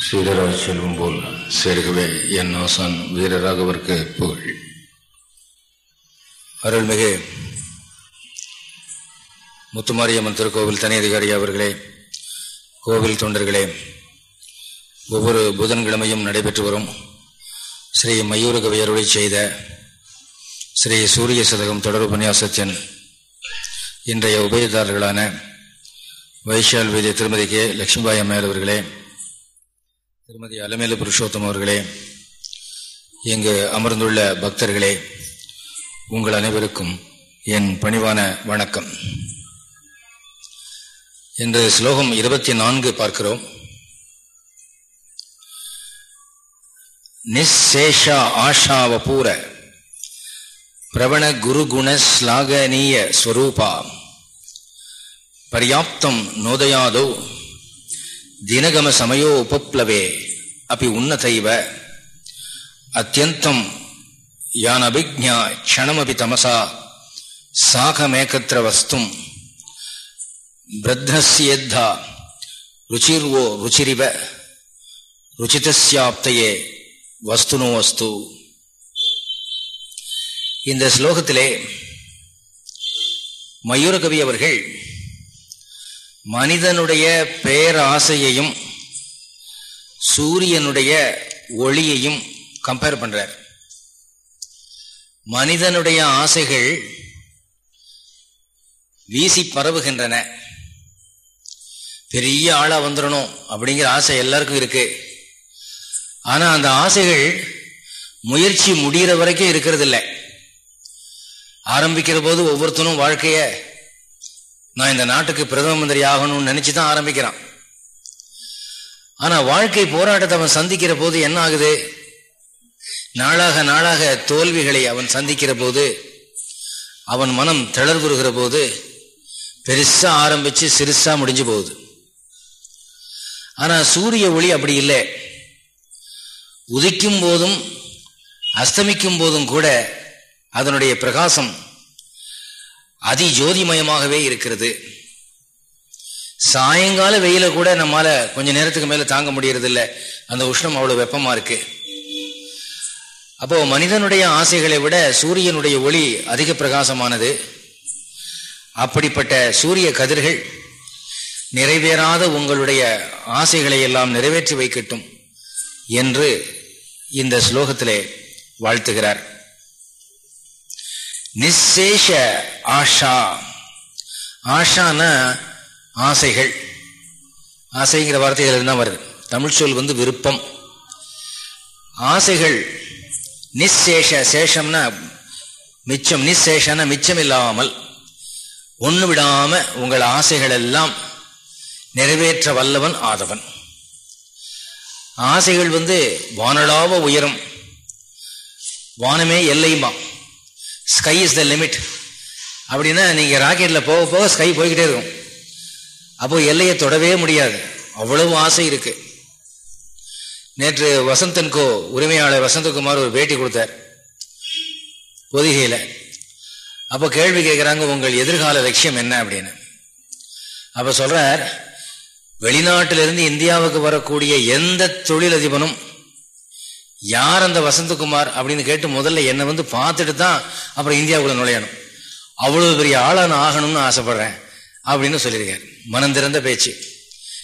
சீடராக செல்வம் போல் சேர்கவே என் ஆசான் வீரராகவர்க்கு புகழ். அருள்மிகு முத்துமாரியம்மன் திருக்கோவில் தனி அதிகாரி அவர்களே கோவில் தொண்டர்களே ஒவ்வொரு புதன்கிழமையும் நடைபெற்று வரும் ஸ்ரீ மயூரகவியருளை செய்த ஸ்ரீ சூரிய சதகம் தொடர் உபன்யாசத்தின் இன்றைய உபயதாரர்களான வைஷால் வீதி திருமதி கே. லட்சுமிபாய் அம்மையார் அவர்களே திருமதி அலமேலு புருஷோத்தம் அவர்களே இங்கு அமர்ந்துள்ள பக்தர்களே உங்கள் அனைவருக்கும் என் பணிவான வணக்கம். இன்று ஸ்லோகம் இருபத்தி நான்கு பார்க்கிறோம். நிசேஷா ஆஷாவபூர பிரவண குருகுண ஸ்லாகனீய ஸ்வரூபா. பர்யாப்தம் நோதயாதோ. தினகம சமயோ உபப்ளவே. அப்படி உன்னதைவ. அத்தியந்தம் யான் அபிஜா க்ஷணமபி தமசா. சாகமேகத்திர வஸ்தும் பிரத்னஸ்யத்தா. ருச்சிர்வோ ருச்சிரிவ. ருச்சிதஸ்யாப்தையே. வஸ்துனோ வஸ்து. இந்த ஸ்லோகத்திலே மயூரகவி அவர்கள் மனிதனுடைய பேராசையையும் சூரியனுடைய ஒளியையும் கம்பேர் பண்றார். மனிதனுடைய ஆசைகள் வீசி பரவுகின்றன. பெரிய ஆளா வந்துடணும் அப்படிங்கிற ஆசை எல்லாருக்கும் இருக்கு. ஆனா அந்த ஆசைகள் முயற்சி முடிகிற வரைக்கும் இருக்கிறது இல்லை ஆரம்பிக்கிற போது ஒவ்வொருத்தனும் வாழ்க்கைய நான் இந்த நாட்டுக்கு பிரதம மந்திரி ஆகணும்னு நினச்சி தான் ஆரம்பிக்கிறான். ஆனா வாழ்க்கை போராட்டத்தை அவன் சந்திக்கிற போது என்ன ஆகுது? நாளாக நாளாக தோல்விகளை அவன் சந்திக்கிற போது அவன் மனம் தளர்வுறுகிற போது பெருசா ஆரம்பிச்சு சிறுசா முடிஞ்சு போகுது. ஆனா சூரிய ஒளி அப்படி இல்லை. உதிக்கும் போதும் அஸ்தமிக்கும் போதும் கூட அதனுடைய பிரகாசம் அதி ஜோதிமயமாகவே இருக்கிறது. சாயங்கால வெயில கூட நம்மால கொஞ்ச நேரத்துக்கு மேல தாங்க முடியறது இல்லை அந்த உஷ்ணம் அவ்வளவு வெப்பமா இருக்கு. அப்போ மனிதனுடைய ஆசைகளை விட சூரியனுடைய ஒளி அதிக பிரகாசமானது. அப்படிப்பட்ட சூரிய கதிர்கள் நிறைவேறாத உங்களுடைய ஆசைகளை எல்லாம் நிறைவேற்றி வைக்கட்டும் என்று இந்த ஸ்லோகத்திலே வாழ்த்துகிறார். நிசேஷ ஆஷா. ஆஷான ஆசைகள். ஆசைங்கிற வார்த்தைகள் தான் வருது. தமிழ் சொல் வந்து விருப்பம். ஆசைகள் நிசேஷ சேஷம்னா மிச்சம். நிசேஷன மிச்சம் இல்லாமல் ஒன்று விடாம உங்கள் ஆசைகள் எல்லாம் நிறைவேற்ற வல்லவன் ஆதவன். ஆசைகள் வந்து வானலாவ உயரும். வானமே எல்லையுமா? ஸ்கை இஸ் த லிமிட் அப்படின்னா நீங்கள் ராக்கெட்டில் போக போக ஸ்கை போய்கிட்டே இருக்கும். அப்போது எல்லையை தொடவே முடியாது. அவ்வளவு ஆசை இருக்குது நேற்று வசந்தன் கோ உரிமையாளர் வசந்தகுமார் ஒரு பேட்டி கொடுத்தார். பொதிகையில். அப்போ கேள்வி கேட்குறாங்க உங்கள் எதிர்கால லட்சியம் என்ன? அப்படின்னு. அப்போ சொல்கிறார் வெளிநாட்டிலிருந்து இந்தியாவுக்கு வரக்கூடிய எந்த தொழிலதிபனும் யார் அந்த வசந்தகுமார் அப்படின்னு கேட்டு முதல்ல என்னை வந்து பார்த்துட்டு தான் அப்புறம் இந்தியாவுக்குள்ள நுழையணும். அவ்வளவு பெரிய ஆளான ஆகணும்னு ஆசைப்படுறேன் அப்படின்னு சொல்லியிருக்காரு. மனம் திறந்த பேச்சு.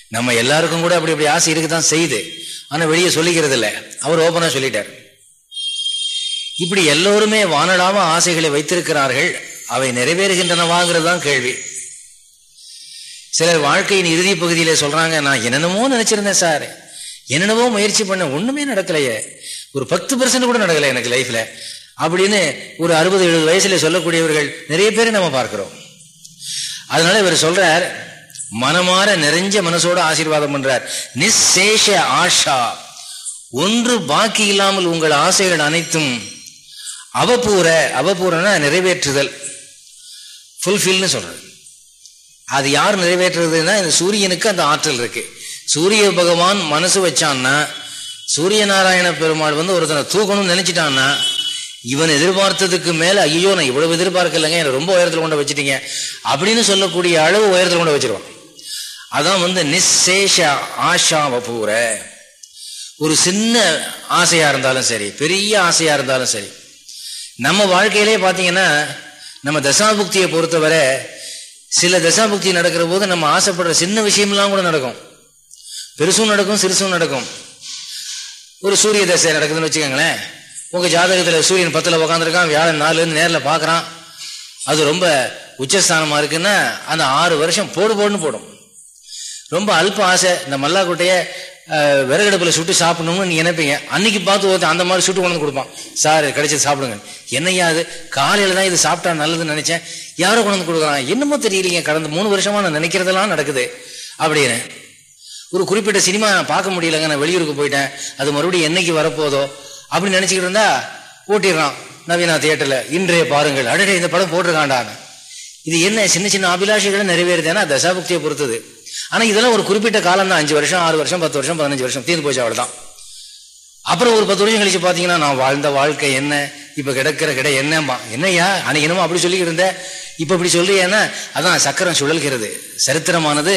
நம்ம எல்லாருக்கும் கூட அப்படி அப்படி ஆசை இருக்குதான் செய்யுது. ஆனா வெளியே சொல்லிக்கிறது இல்லை. அவர் ஓபனா சொல்லிட்டார். இப்படி எல்லோருமே வானடாம ஆசைகளை வைத்திருக்கிறார்கள். அவை நிறைவேறுகின்றனவாங்கிறது தான் கேள்வி. சிலர் வாழ்க்கையின் இறுதி பகுதியில சொல்றாங்க நான் என்னென்னமோ நினைச்சிருந்தேன் சார். என்னென்னவோ முயற்சி பண்ண ஒண்ணுமே நடக்கலையே. ஒரு பத்து பர்சன்ட் கூட நடக்கல எனக்கு லைஃப்ல அப்படின்னு ஒரு அறுபது எழுபது வயசுல சொல்லக்கூடியவர்கள் நிறைய பேரை நம்ம பார்க்கிறோம். அதனால இவர் சொல்றார் மனமாற நிறைஞ்ச மனசோட ஆசீர்வாதம் பண்றார். நிசேஷ ஆஷா. ஒன்று பாக்கி இல்லாமல் உங்கள் ஆசைகள் அனைத்தும் அவபூர அவபூரனா நிறைவேற்றுதல். ஃபுல்ஃபில்னு சொல்றது அது யார் நிறைவேற்றுறதுன்னா இந்த சூரியனுக்கு அந்த ஆற்றல் இருக்கு. சூரிய பகவான் மனசு வச்சான்னா சூரிய நாராயண பெருமாள் வந்து ஒருத்தனை தூக்கணும்னு நினைச்சிட்டான்னா இவன் எதிர்பார்த்ததுக்கு மேல ஐயோ நான் இவ்வளவு எதிர்பார்க்கலைங்க என்னை ரொம்ப உயரத்தில் கொண்டு வச்சுட்டீங்க அப்படின்னு சொல்லக்கூடிய அளவு உயரத்தில் கொண்டு வச்சிருவான். அதான் வந்து நிசேஷ ஆஷா வபூர ஒரு சின்ன ஆசையா இருந்தாலும் சரி பெரிய ஆசையா இருந்தாலும் சரி நம்ம வாழ்க்கையிலே பார்த்தீங்கன்னா நம்ம தசாபுக்தியை பொறுத்தவரை சில தசாபுக்தி நடக்கிற போது நம்ம ஆசைப்படுற சின்ன விஷயம்லாம் கூட நடக்கும். பெருசும் நடக்கும் சிறுசும் நடக்கும். ஒரு சூரிய தசை நடக்குதுன்னு வச்சுக்கோங்களேன். உங்கள் ஜாதகத்தில் சூரியன் பத்தில் உக்காந்துருக்கான் வியாழன் நாலுலேருந்து நேரில் பார்க்குறான் அது ரொம்ப உச்சஸ்தானமாக இருக்குன்னா அந்த ஆறு வருஷம் போடு போடுன்னு போடும். ரொம்ப அல்ப ஆசை. இந்த மல்லாக்கொட்டையை விறகடுப்பில் சுட்டு சாப்பிடணும்னு நீ நினைப்பீங்க. அன்னைக்கு பார்த்து ஒருத்தன் அந்த மாதிரி சுட்டு கொண்டு கொடுப்பான். சார் கிடைச்சது சாப்பிடுங்க. என்னையா அது? காலையில் தான் இது சாப்பிட்டா நல்லதுன்னு நினைச்சேன். யாரோ கொண்டு வந்து கொடுக்குறான்? என்னமோ தெரியலீங்க கடந்த மூணு வருஷமா நான் நினைக்கிறதெல்லாம் நடக்குது. அப்படின்னு ஒரு குறிப்பிட்ட சினிமா நான் பார்க்க முடியலங்க. நான் வெளியூருக்கு போயிட்டேன். அது மறுபடியும் என்னைக்கு வரப்போதோ அப்படின்னு நினைச்சுக்கிட்டு இருந்தா ஓட்டிடுறான் நவீனா தியேட்டர்ல. இன்றைய பாருங்கள். அடடே இந்த படம் போட்டிருக்காண்டான்னு இது என்ன சின்ன சின்ன அபிலாஷைகளை நிறைவேறுதுன்னா தசாபக்தியை பொறுத்தது. ஆனா இதெல்லாம் ஒரு குறிப்பிட்ட காலம் தான். அஞ்சு வருஷம் ஆறு வருஷம் பத்து வருஷம் பதினஞ்சு வருஷம். தீர்ந்து போச்சு அவ்வளவுதான். அப்புறம் ஒரு பத்து வருஷம் கழிச்சு பாத்தீங்கன்னா நான் வாழ்ந்த வாழ்க்கை என்ன? இப்ப கிடக்கிற கிடை என்னம்பா என்னையா அன்னைக்கு என்னமோ அப்படி சொல்லிக்கிட்டு இருந்த. இப்ப இப்படி சொல்றியன்னா அதான் சக்கரம் சுழல்கிறது. சரித்திரமானது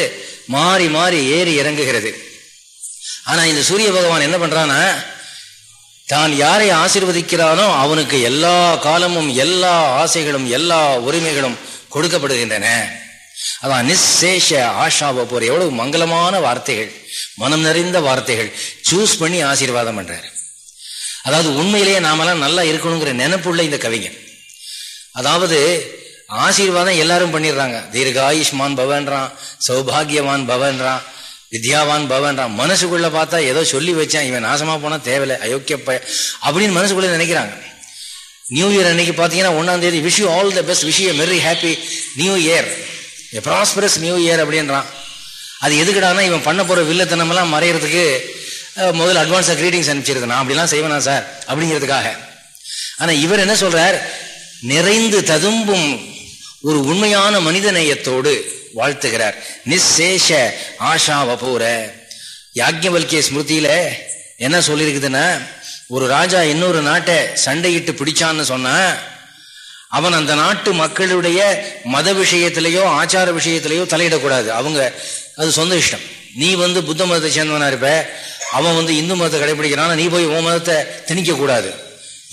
மாறி மாறி ஏறி இறங்குகிறது. ஆனா இந்த சூரிய பகவான் என்ன பண்றான்னா தான் யாரை ஆசிர்வதிக்கிறானோ அவனுக்கு எல்லா காலமும் எல்லா ஆசைகளும் எல்லா உரிமைகளும் கொடுக்கப்படுகின்றன. அதான் நிசேஷ ஆஷாவை போற எவ்வளவு மங்களமான வார்த்தைகள் மனம் நிறைந்த வார்த்தைகள். சூஸ் பண்ணி ஆசீர்வாதம் பண்றாரு. அதாவது உண்மையிலேயே நாமெல்லாம் நல்லா இருக்கணுங்கிற நினைப்புள்ள இந்த கவிஞன் அதாவது ஆசீர்வாதம் எல்லாரும் பண்ணிடுறாங்க. தீர்காயுஷ்மான் பவன்றான் சௌபாகியவான் பவன்றான் வித்யாவான் பவன்றான். மனசுக்குள்ள பார்த்தா ஏதோ சொல்லி வச்சேன் இவன் நாசமா போனா தேவையில்லை அயோக்கிய பய அப்படின்னு மனசுக்குள்ள நினைக்கிறாங்க. நியூ இயர் அன்னைக்கு பார்த்தீங்கன்னா ஒன்னாம் தேதி wish all the best wish you very happy new year prosperous new year அப்படின்றான். அது எதுக்குடானா இவன் பண்ண போற வில்லத்தனமெல்லாம் மறையறதுக்கு முதல்ல அட்வான்ஸாக க்ரீட்டிங்ஸ் அனுப்பிச்சிருது நான் அப்படிலாம் செய்வேனா சார்? அப்படிங்கிறதுக்காக. ஆனால் இவர் என்ன சொல்கிறார் நிறைந்து ததும்பும் ஒரு உண்மையான மனித நேயத்தோடு வாழ்த்துகிறார். நிசேஷ ஆஷா வபூர யாக்ஞவல்கிய ஸ்மிருதியில் என்ன சொல்லியிருக்குதுன்னா ஒரு ராஜா இன்னொரு நாட்டை சண்டையிட்டு பிடிச்சான்னு சொன்னா அவன் அந்த நாட்டு மக்களுடைய மத விஷயத்திலேயோ ஆச்சார விஷயத்திலேயோ தலையிடக்கூடாது. அவங்க அது சொந்த இஷ்டம். நீ வந்து புத்த மதத்தை சேர்ந்தவனா இருப்ப அவன் வந்து இந்து மதத்தை கடைபிடிக்கிறான் நீ போய் உன் மதத்தை திணிக்க கூடாது.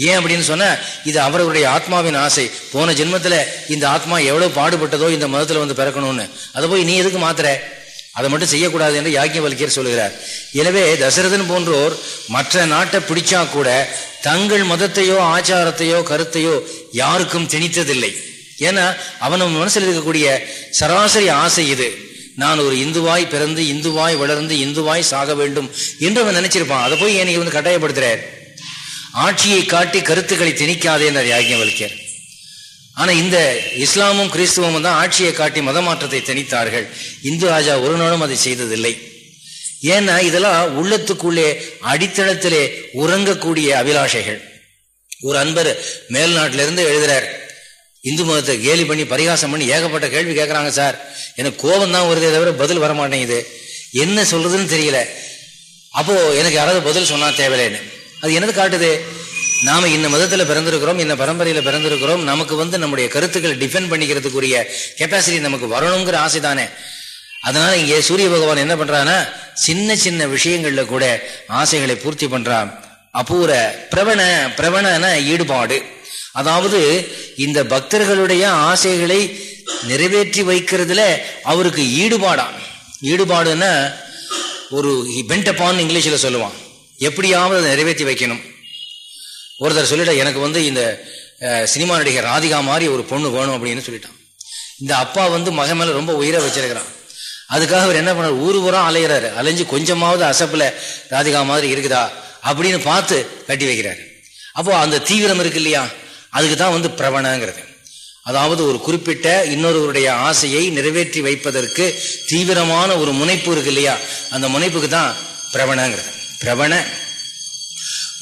ஏன் அப்படின்னு சொன்ன இது அவர்களுடைய ஆத்மாவின் ஆசை. போன ஜென்மத்தில் இந்த ஆத்மா எவ்வளவு பாடுபட்டதோ இந்த மதத்தில் வந்து பிறக்கணும்னு. அதை போய் நீ எதுக்கு மாத்திர அதை மட்டும் செய்யக்கூடாது என்று யாக்கியவல்கியர் சொல்லுகிறார். எனவே தசரதன் போன்றோர் மற்ற நாட்டை பிடிச்சா கூட தங்கள் மதத்தையோ ஆச்சாரத்தையோ கருத்தையோ யாருக்கும் திணித்ததில்லை. ஏன்னா அவன் மனசில் இருக்கக்கூடிய சராசரி ஆசை இது. நான் ஒரு இந்துவாய் பிறந்து இந்துவாய் வளர்ந்து இந்துவாய் சாக வேண்டும் என்று அவன் நினைச்சிருப்பான். அதை போய் எனக்கு வந்து கட்டாயப்படுத்துறார்? ஆட்சியை காட்டி கருத்துக்களை திணிக்காதே என்றார் யாக்கியவல்கியர் ஆனா இந்த இஸ்லாமும் கிறிஸ்துவமும் தான் ஆட்சியை காட்டி மத மாற்றத்தை திணித்தார்கள். இந்து ராஜா ஒரு நாளும் அதை செய்ததில்லை. ஏன்னா இதெல்லாம் உள்ளத்துக்குள்ளே அடித்தளத்திலே உறங்கக்கூடிய அபிலாஷைகள். ஒரு அன்பர் மேல்நாட்டிலிருந்து எழுதுறார் இந்து மதத்தை கேலி பண்ணி பரிகாசம் பண்ணி ஏகப்பட்ட கேள்வி கேட்கறாங்க சார். எனக்கு கோபம் தான் வருதே தவிர பதில் வர மாட்டேங்குது என்ன சொல்றதுன்னு தெரியல. அப்போ எனக்கு யாராவது பதில் சொன்னா தேவையில்லைன்னு. அது என்னது காட்டுது? நாம இந்த மதத்துல பிறந்திருக்கிறோம் இந்த பரம்பரையில பிறந்திருக்கிறோம். நமக்கு வந்து நம்முடைய கருத்துக்களை டிஃபெண்ட் பண்ணிக்கிறதுக்குரிய கெப்பாசிட்டி நமக்கு வரணுங்கிற ஆசை தானே அதனால இங்கே சூரிய பகவான் என்ன பண்றான்னா சின்ன சின்ன விஷயங்கள்ல கூட ஆசைகளை பூர்த்தி பண்றான் அபூர பிரவண பிரவணன ஈடுபாடு. அதாவது இந்த பக்தர்களுடைய ஆசைகளை நிறைவேற்றி வைக்கிறதுல அவருக்கு ஈடுபாடா? ஈடுபாடுன்னா ஒரு பென்டப்பான்னு இங்கிலீஷில் சொல்லுவான். எப்படியாவது அதை நிறைவேற்றி வைக்கணும். ஒருத்தர் சொல்லிட்ட எனக்கு வந்து இந்த சினிமா நடிகர் ராதிகா மாதிரி ஒரு பொண்ணு வேணும் அப்படின்னு சொல்லிட்டான். இந்த அப்பா வந்து மக மேலே ரொம்ப உயிரை வச்சிருக்கிறான். அதுக்காக அவர் என்ன பண்ணார்? ஊர் ஊரா அலையிறாரு. அலைஞ்சு கொஞ்சமாவது அசப்பில் ராதிகா மாதிரி இருக்குதா? அப்படின்னு பார்த்து கட்டி வைக்கிறாரு. அப்போ அந்த தீவிரம் இருக்கு இல்லையா? அதுக்கு தான் வந்து பிரவணங்கிறது. அதாவது ஒரு குறிப்பிட்ட இன்னொருவருடைய ஆசையை நிறைவேற்றி வைப்பதற்கு தீவிரமான ஒரு முனைப்பு இருக்கு இல்லையா? அந்த முனைப்புக்கு தான் பிரவணங்கிறது. பிரவண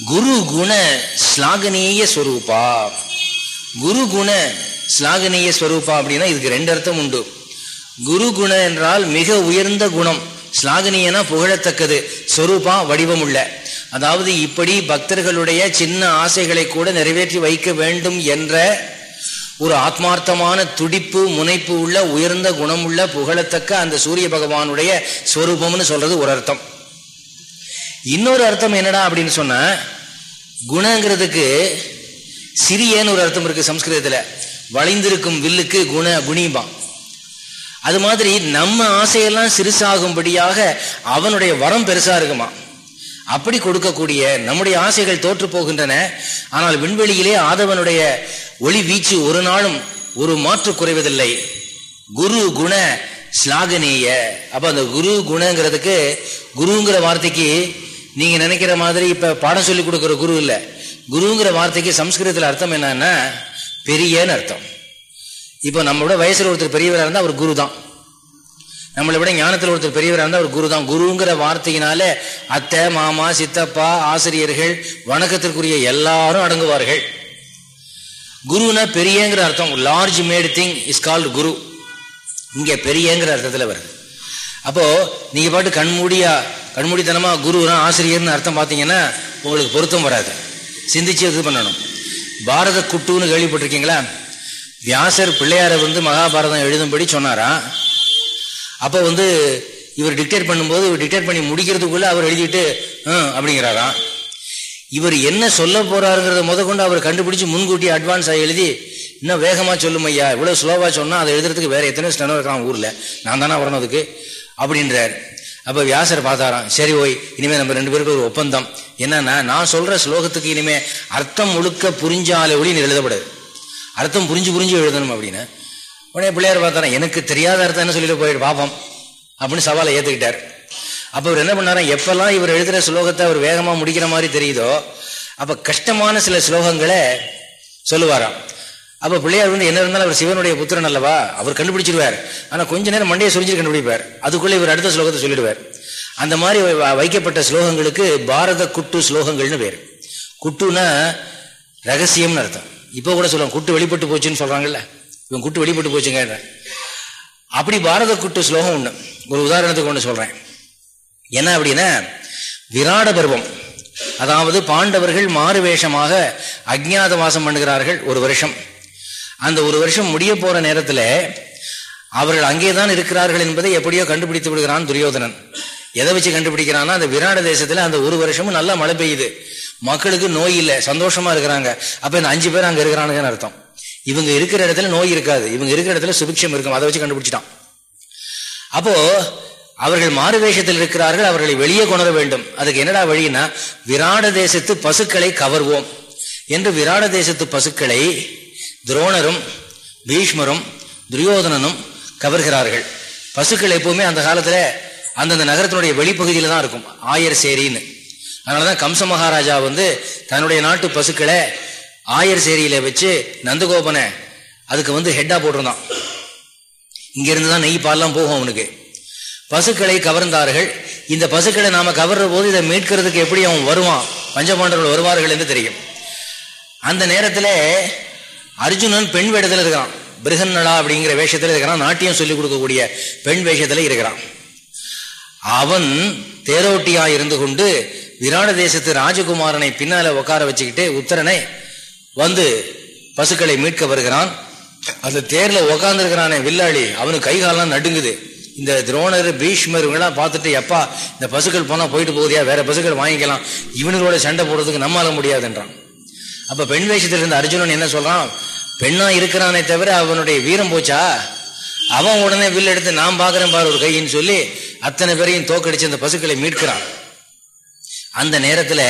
குரு குண ஸ்லாகனீய ஸ்வரூபா. குரு குண ஸ்லாகனீய ஸ்வரூபா அப்படின்னா இதுக்கு ரெண்டு அர்த்தம் உண்டு. குரு குண என்றால் மிக உயர்ந்த குணம். ஸ்லாகனியனா புகழத்தக்கது. ஸ்வரூபா வடிவம் உள்ள அதாவது இப்படி பக்தர்களுடைய சின்ன ஆசைகளை கூட நிறைவேற்றி வைக்க வேண்டும் என்ற ஒரு ஆத்மார்த்தமான துடிப்பு முனைப்பு உள்ள உயர்ந்த குணமுள்ள புகழத்தக்க அந்த சூரிய பகவானுடைய ஸ்வரூபம்னு சொல்றது ஒரு அர்த்தம். இன்னொரு அர்த்தம் என்னடா அப்படின்னு சொன்ன குணங்கிறதுக்கு சிறியன்னு ஒரு அர்த்தம் இருக்கு சம்ஸ்கிருதத்தில். வளைந்திருக்கும் வில்லுக்கு குண குணிபான் அது மாதிரி நம்ம ஆசையெல்லாம் சிறுசாகும்படியாக அவனுடைய வரம் பெருசா இருக்குமா? அப்படி கொடுக்கக்கூடிய நம்முடைய ஆசைகள் தோற்று போகின்றன. ஆனால் விண்வெளியிலே ஆதவனுடைய ஒளி வீச்சு ஒரு நாளும் ஒரு மாற்று குறைவதில்லை. குரு குண ஸ்லாகனேய. அப்ப அந்த குரு குணங்கிறதுக்கு குருங்கிற வார்த்தைக்கு நீங்க நினைக்கிற மாதிரி இப்ப பாடம் சொல்லி கொடுக்கிற குரு இல்லை. குருங்கிற வார்த்தைக்கு சம்ஸ்கிருதத்தில் அர்த்தம் என்னன்னா பெரியன்னு அர்த்தம். இப்போ நம்மளோட வயசுல ஒருத்தர் பெரியவராக இருந்தால் அவர் குரு தான் நம்மளை விட ஞானத்தில் ஒருத்தர் பெரியவராக இருந்தால் அவர் குரு தான் குருங்கிற வார்த்தையினால அத்தை மாமா சித்தப்பா ஆசிரியர்கள் வணக்கத்திற்குரிய எல்லாரும் அடங்குவார்கள். குருனா பெரியங்கிற அர்த்தம். Large made thing is called guru. இங்கே பெரியங்கிற அர்த்தத்தில் வருது. அப்போ நீங்கள் பாட்டு கண்மூடியா கண்மூடித்தனமா குருனா ஆசிரியர்னு அர்த்தம் பார்த்தீங்கன்னா உங்களுக்கு பொருத்தம் வராது. சிந்திச்சு இது பண்ணணும். பாரத குட்டுன்னு கேள்விப்பட்டிருக்கீங்களா? வியாசர் பிள்ளையாரை வந்து மகாபாரதம் எழுதும்படி சொன்னாரா அப்போ வந்து இவர் டிக்டேட் பண்ணும்போது இவர் டிக்டேட் பண்ணி முடிக்கிறதுக்குள்ளே அவர் எழுதிட்டு அப்படிங்கிறாராம். இவர் என்ன சொல்ல போறாருங்கிறத முத கொண்டு அவர் கண்டுபிடிச்சு முன்கூட்டி அட்வான்ஸாக எழுதி இன்னும் வேகமாக சொல்லும் ஐயா. இவ்வளோ ஸ்லோவாக சொன்னால் அதை எழுதுறதுக்கு வேற எத்தனை ஸ்டனோ இருக்கலாம் ஊரில். நான் தானே வரணும் அதுக்கு. அப்படின்றார். அப்போ வியாசர் பார்த்தாராம். சரி ஓய் இனிமேல் நம்ம ரெண்டு பேருக்கு ஒரு ஒப்பந்தம். என்னன்னா நான் சொல்கிற ஸ்லோகத்துக்கு இனிமேல் அர்த்தம் முழுக்க புரிஞ்சாலே ஒளி நீ எழுதப்படாது. அர்த்தம் புரிஞ்சு புரிஞ்சு எழுதணும் அப்படின்னு. உடனே பிள்ளையார் பார்த்தாரா எனக்கு தெரியாத அர்த்தம் என்ன சொல்லிட்டு போயிட்டு பாபம் அப்படின்னு சவாலை ஏத்துக்கிட்டார். அப்ப இவர் என்ன பண்ணாரா எப்பெல்லாம் இவர் எழுதுற ஸ்லோகத்தை அவர் வேகமா முடிக்கிற மாதிரி தெரியுதோ அப்ப கஷ்டமான சில ஸ்லோகங்களை சொல்லுவாராம். அப்ப பிள்ளையார் வந்து என்ன இருந்தாலும் அவர் சிவனுடைய புத்திரன் அல்லவா? அவர் கண்டுபிடிச்சிருவார் ஆனா கொஞ்ச நேரம் மண்டையை சுரிஞ்சு கண்டுபிடிப்பார். அதுக்குள்ள இவர் அடுத்த ஸ்லோகத்தை சொல்லிடுவார். அந்த மாதிரி வைக்கப்பட்ட ஸ்லோகங்களுக்கு பாரத குட்டு ஸ்லோகங்கள்னு பேர். குட்டுனா ரகசியம்னு அர்த்தம். இப்போ கூட சொல்லுவாங்க குட்டு வெளிப்பட்டு போச்சுன்னு சொல்றாங்கல்ல. இவன் குட்டு வெளிப்பட்டு போச்சுங்க அப்படி பாரத குட்டு ஸ்லோகம் ஒண்ணு. ஒரு உதாரணத்துக்கு ஒன்று சொல்றேன். என்ன அப்படின்னா விராட பருவம். அதாவது பாண்டவர்கள் மாறு வேஷமாக அஜ்ஞாத வாசம் பண்ணுகிறார்கள் ஒரு வருஷம். அந்த ஒரு வருஷம் முடிய போற நேரத்தில் அவர்கள் அங்கேதான் இருக்கிறார்கள் என்பதை எப்படியோ கண்டுபிடித்து விடுகிறான் துரியோதனன். எதை வச்சு கண்டுபிடிக்கிறான்னா அந்த விராட தேசத்துல அந்த ஒரு வருஷமும் நல்லா மழை பெய்யுது. மக்களுக்கு நோய் இல்லை சந்தோஷமா இருக்கிறாங்க. அப்ப இந்த அஞ்சு பேர் அங்க இருக்கிறானுங்கன்னு அர்த்தம். இவங்க இருக்கிற இடத்துல நோய் இருக்காது. இவங்க இருக்கிற இடத்துல சுபிக்ஷம் இருக்கும். அதை வச்சு கண்டுபிடிச்சிட்டான். அப்போ அவர்கள் மாறு வேஷத்தில் இருக்கிறார்கள். அவர்களை வெளியே கொணர வேண்டும். அதுக்கு என்னடா வழின்னா விராட தேசத்து பசுக்களை கவர்வோம் என்று விராட தேசத்து பசுக்களை துரோணரும் பீஷ்மரும் துரியோதனனும் கவர்கிறார்கள். பசுக்கள் எப்பவுமே அந்த காலத்துல அந்தந்த நகரத்தினுடைய வெளிப்பகுதியில தான் இருக்கும். ஆயர் சேரின்னு. அதனாலதான் கம்ச மகாராஜா வந்து தன்னுடைய நாட்டு பசுக்களை ஆயர் சேரியில வச்சு நந்தகோபனை அதுக்கு வந்து ஹெட்டா போட்டிருந்தான். இங்கிருந்து தான் நெய் பால்லாம் போகும் அவனுக்கு. பசுக்களை கவர்ந்தார்கள். இந்த பசுக்களை நாம கவர்ற போது இதை மீட்கிறதுக்கு எப்படி அவன் வருவான்? பஞ்சபாண்டவர்கள் வருவார்கள் என்று தெரியும். அந்த நேரத்தில் அர்ஜுனன் பெண் வேடத்தில் இருக்கிறான். பிருகன்னலா அப்படிங்கிற வேஷத்தில் இருக்கிறான். நாட்டியம் சொல்லிக் கொடுக்கக்கூடிய பெண் வேஷத்தில் இருக்கிறான். அவன் தேரோட்டியா இருந்து கொண்டு விராட தேசத்து ராஜகுமாரனை பின்னால உட்கார வச்சுக்கிட்டு உத்தரனை வந்து பசுக்களை மீட்க வருகிறான். அந்த தேர்ல உக்காந்துருக்கிறானே வில்லாளி. அவனுக்கு கைகாலெல்லாம் நடுங்குது. இந்த துரோணர் பீஷ்மர் இவங்கெல்லாம் பார்த்துட்டு எப்பா இந்த பசுக்கள் போனால் போயிட்டு போகுதியா? வேற பசுக்கள் வாங்கிக்கலாம். இவனுங்களோட சண்டை போடுறதுக்கு நம்மளால முடியாதுன்றான். அப்போ பெண் வேஷத்திலிருந்து அர்ஜுனன் என்ன சொல்றான்? பெண்ணா இருக்கிறானே தவிர அவனுடைய வீரம் போச்சா? அவன் உடனே வில் எடுத்து நான் பார்க்குறேன் பாரு ஒரு கையின்னு சொல்லி அத்தனை பேரையும் தோக்கடிச்சு அந்த பசுக்களை மீட்கிறான். அந்த நேரத்தில்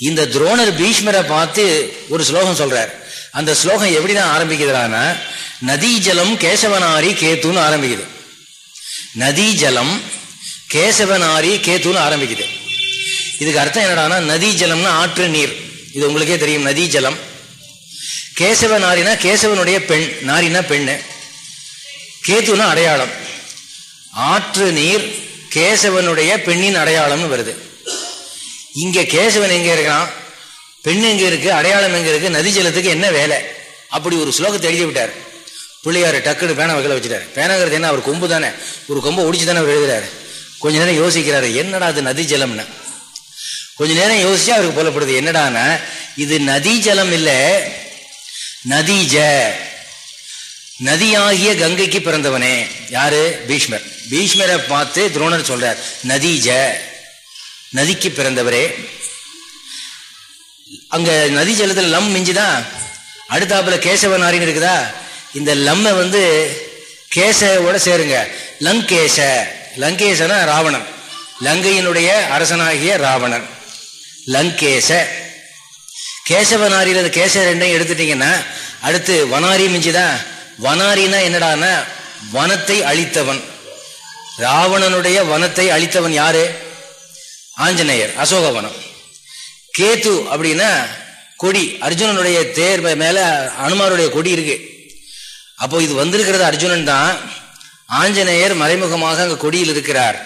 இந்த துரோணர் பீஷ்மரை பார்த்து ஒரு ஸ்லோகம் சொல்றார். அந்த ஸ்லோகம் எப்படிதான் ஆரம்பிக்குதுன்னா நதி ஜலம் கேசவனாரி கேத்துன்னு ஆரம்பிக்குது. நதி ஜலம் கேசவனாரி கேத்துன்னு ஆரம்பிக்குது. இதுக்கு அர்த்தம் என்னடானா நதி ஜலம்னா ஆற்று நீர். இது உங்களுக்கே தெரியும் நதி ஜலம். கேசவ நாரினா கேசவனுடைய பெண் நாரினா பெண்ணு. கேத்துனா அடையாளம். ஆற்று நீர் கேசவனுடைய பெண்ணின் அடையாளம்னு வருது. இங்க கேசவன் எங்க இருக்கான் பெண் எங்க இருக்கு? அடையாளம் எங்க இருக்கு? நதி ஜலத்துக்கு என்ன வேலை? அப்படி ஒரு ஸ்லோகத்தை எழுதி விட்டார். பிள்ளையாரு டக்குன்னு பேனை வகையில் வச்சுட்டாரு. பேனங்கிறது என்ன? அவர் கொம்பு தானே. ஒரு கொம்பை ஒடிச்சு தானே அவர் எழுதுறாரு. கொஞ்ச நேரம் யோசிக்கிறாரு என்னடா அது நதி ஜலம்னு? கொஞ்ச நேரம் யோசிச்சு அவருக்கு போலப்படுது என்னடானா இது நதி ஜலம் இல்லை நதீஜ நதியாகிய கங்கைக்கு பிறந்தவனே. யாரு? பீஷ்மர். பீஷ்மரை பார்த்து துரோணர் சொல்றார் நதீஜ நதிக்கு பிறந்தவரே. அங்க நதி ஜலத்தில் லம் மிஞ்சுதான் அடுத்தாப்புல கேசவனாரின்னு இருக்குதா? இந்த லம்மை வந்து கேசவோட சேருங்க. லங்கேச. லங்கேசனா ராவணன். லங்கையினுடைய அரசனாகிய ராவணன். லங்கேச. கேசவனாரியில் கேச ரெண்டையும் எடுத்துட்டீங்கன்னா அடுத்து வனாரி மிஞ்சுதான் வனாரினா என்னடானா வனத்தை அழித்தவன். ராவணனுடைய வனத்தை அழித்தவன் யாரு? ஆஞ்சநேயர் அசோகவனம். கேத்து அப்படின்னா கொடி அர்ஜுனனுடைய தேர் மேல அனுமாருடைய கொடி இருக்கு. அப்போ இது வந்திருக்கிறது அர்ஜுனன் தான். ஆஞ்சநேயர் மறைமுகமாக அங்க கொடியில் இருக்கிறார்.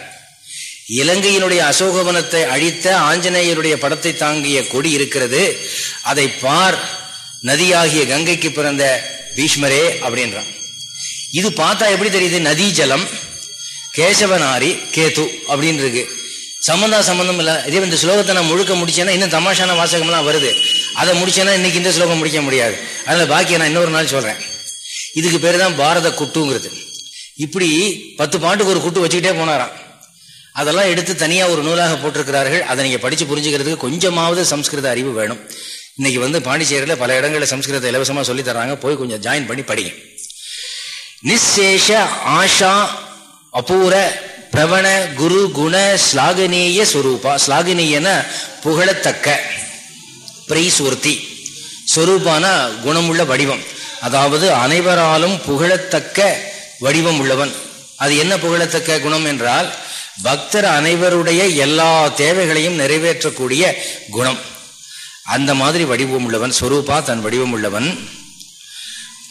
இலங்கையினுடைய அசோகவனத்தை அழித்த ஆஞ்சநேயருடைய படத்தை தாங்கிய கொடி இருக்கிறது. அதை பார் நதியாகிய கங்கைக்கு பிறந்த பீஷ்மரே அப்படின்றான். இது பார்த்தா எப்படி தெரியுது? நதி ஜலம் கேசவனாரி கேத்து அப்படின்னு இருக்கு சம்பந்தா சம்பந்தம் இல்லை. இதே இந்த ஸ்லோகத்தை நான் முழுக்க முடிச்சேன்னா இன்னும் தமாஷான வாசகம்லாம் வருது. அதை முடிச்சேன்னா இன்னைக்கு இந்த ஸ்லோகம் முடிக்க முடியாது. அதனால பாக்கியை நான் இன்னொரு நாள் சொல்றேன். இதுக்கு பேர் தான் பாரத குட்டுங்கிறது. இப்படி பத்து பாட்டுக்கு ஒரு குட்டு வச்சுக்கிட்டே போனாராம். அதெல்லாம் எடுத்து தனியாக ஒரு நூலாக போட்டிருக்கிறார்கள். அதை நீங்கள் படித்து புரிஞ்சுக்கிறதுக்கு கொஞ்சமாவது சம்ஸ்கிருத அறிவு வேணும். இன்னைக்கு வந்து பாண்டிச்சேரியில் பல இடங்களில் சம்ஸ்கிருதத்தை இலவசமாக சொல்லி தர்றாங்க. போய் கொஞ்சம் ஜாயின் பண்ணி படிங்க. நிசேஷ ஆஷா அபூர பிரவண குரு குண ஸ்லாகனீய ஸ்வரூபா ஸ்லாகனீயன புகழத்தக்க பிரைஸ்வர்த்தி. ஸ்வரூபானா குணமுள்ள வடிவம். அதாவது அனைவராலும் புகழத்தக்க வடிவம் உள்ளவன். அது என்ன புகழத்தக்க குணம் என்றால் பக்தர் அனைவருடைய எல்லா தேவைகளையும் நிறைவேற்றக்கூடிய குணம். அந்த மாதிரி வடிவம் உள்ளவன் ஸ்வரூபா தன் வடிவம் உள்ளவன்.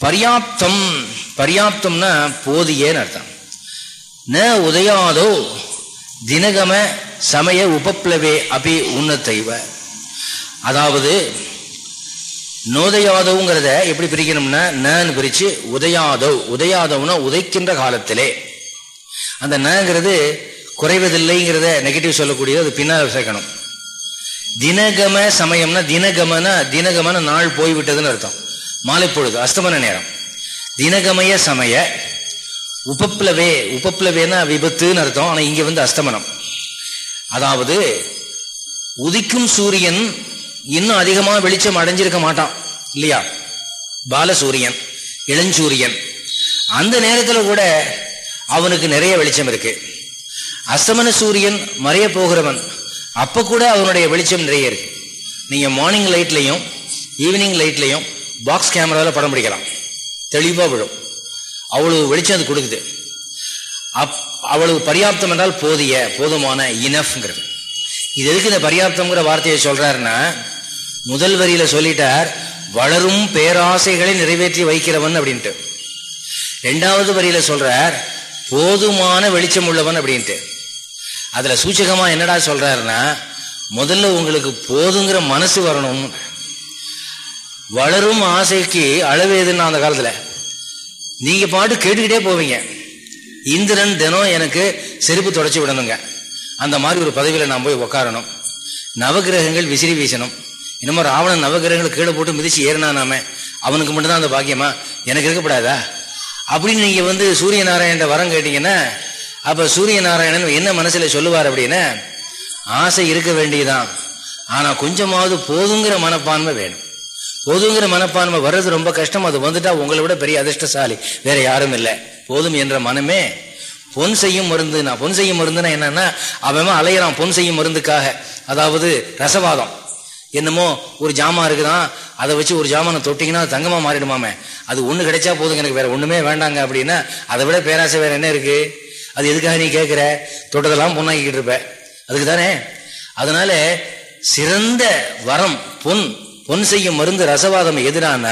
பர்யாப்தம் பர்யாப்தம்னா போதியேன்னு அர்த்தம். ந உதயாதோ தினகம சமய உபப்ளவே அபி உன்னத்தைவ. அதாவது நோதயாதவுங்கிறத எப்படி பிரிக்கணும்னா நன்னு பிரித்து உதயாதவ் உதயாதவ்னா உதைக்கின்ற காலத்திலே. அந்த நங்கிறது குறைவதில்லைங்கிறத நெகட்டிவ் சொல்லக்கூடியது அது பின்னால் சேர்க்கணும். தினகம சமயம்னா தினகமனா தினகமன நாள் போய்விட்டதுன்னு அர்த்தம். மாலை பொழுது அஸ்தமன நேரம். தினகமய சமய உபப்ளவே உபப்ளவேனா விபத்துன்னு அர்த்தம். ஆனால் இங்கே வந்து அஸ்தமனம். அதாவது உதிக்கும் சூரியன் இன்னும் அதிகமாக வெளிச்சம் அடைஞ்சிருக்க மாட்டான் இல்லையா? பாலசூரியன் இளஞ்சூரியன். அந்த நேரத்தில் கூட அவனுக்கு நிறைய வெளிச்சம் இருக்கு. அஸ்தமன சூரியன் மறைய போகிறவன் அப்போ கூட அவனுடைய வெளிச்சம் நிறைய இருக்கு. நீங்கள் மார்னிங் லைட்லையும் ஈவினிங் லைட்லையும் பாக்ஸ் கேமராவில் படம் பிடிக்கலாம். தெளிவாக விழும். அவ்வளவு வெளிச்சம் அது கொடுக்குது. அப் அவ்வளவு பரியாப்தம் என்றால் போதிய போதுமான இனஃப்ங்கிறது. இது எதுக்கு இந்த பரியாப்தம்ங்கிற வார்த்தையை சொல்றாருன்னா முதல் வரியில சொல்லிட்டார் வளரும் பேராசைகளை நிறைவேற்றி வைக்கிறவன் அப்படின்ட்டு. ரெண்டாவது வரியில சொல்றார் போதுமான வெளிச்சம் உள்ளவன் அப்படின்ட்டு. அதுல சூச்சகமா என்னடா சொல்றாருன்னா முதல்ல உங்களுக்கு போதுங்கிற மனசு வரணும் வளரும் ஆசைக்கு அளவு எதுன்னா அந்த காலத்துல? நீங்க பாட்டு கேட்டுக்கிட்டே போவீங்க. இந்திரன் தினம் எனக்கு செருப்பு தொடச்சி விடணுங்க. அந்த மாதிரி ஒரு பதவியில் நான் போய் உக்காரணும். நவகிரகங்கள் விசிறி வீசணும். என்னமோ ராவணன் நவகிரகங்கள் கீழே போட்டு மிதிச்சு ஏறினா நாம அவனுக்கு மட்டும்தான் அந்த பாக்கியமா? எனக்கு இருக்கப்படாதா? அப்படின்னு நீங்கள் வந்து சூரிய நாராயணன் வரம் கேட்டீங்கன்னா அப்போ சூரிய நாராயணன் என்ன மனசில் சொல்லுவார் அப்படின்னா ஆசை இருக்க வேண்டியதான் ஆனால் கொஞ்சமாவது போதுங்கிற மனப்பான்மை வேணும். போதுங்கிற மனப்பான்மை வர்றது ரொம்ப கஷ்டம். அது வந்துட்டா உங்களை விட பெரிய அதிர்ஷ்டசாலி. வேற யாரும் இல்லை. போதும் என்ற மனமே பொன் செய்யும் மருந்து. நான் பொன் செய்யும் மருந்துனா என்னன்னா அவன் அலையிறான் பொன் செய்யும் மருந்துக்காக. அதாவது ரசவாதம். என்னமோ ஒரு ஜாமான் இருக்குதான் அதை வச்சு ஒரு ஜாமானை தொட்டிங்கன்னா தங்கமாக மாறிடுமாமே. அது ஒன்று கிடைச்சா போதுங்க எனக்கு வேற ஒன்றுமே வேண்டாங்க அப்படின்னா அதை விட பேராசை வேற என்ன இருக்கு? அது எதுக்காக நீ கேட்குற தொட்டதெல்லாம் பொண்ணாக்கிட்டு இருப்ப. அதுக்கு தானே அதனால சிறந்த வரம் பொன் பொன் செய்யும் மருந்து ரசவாதம் எதிரான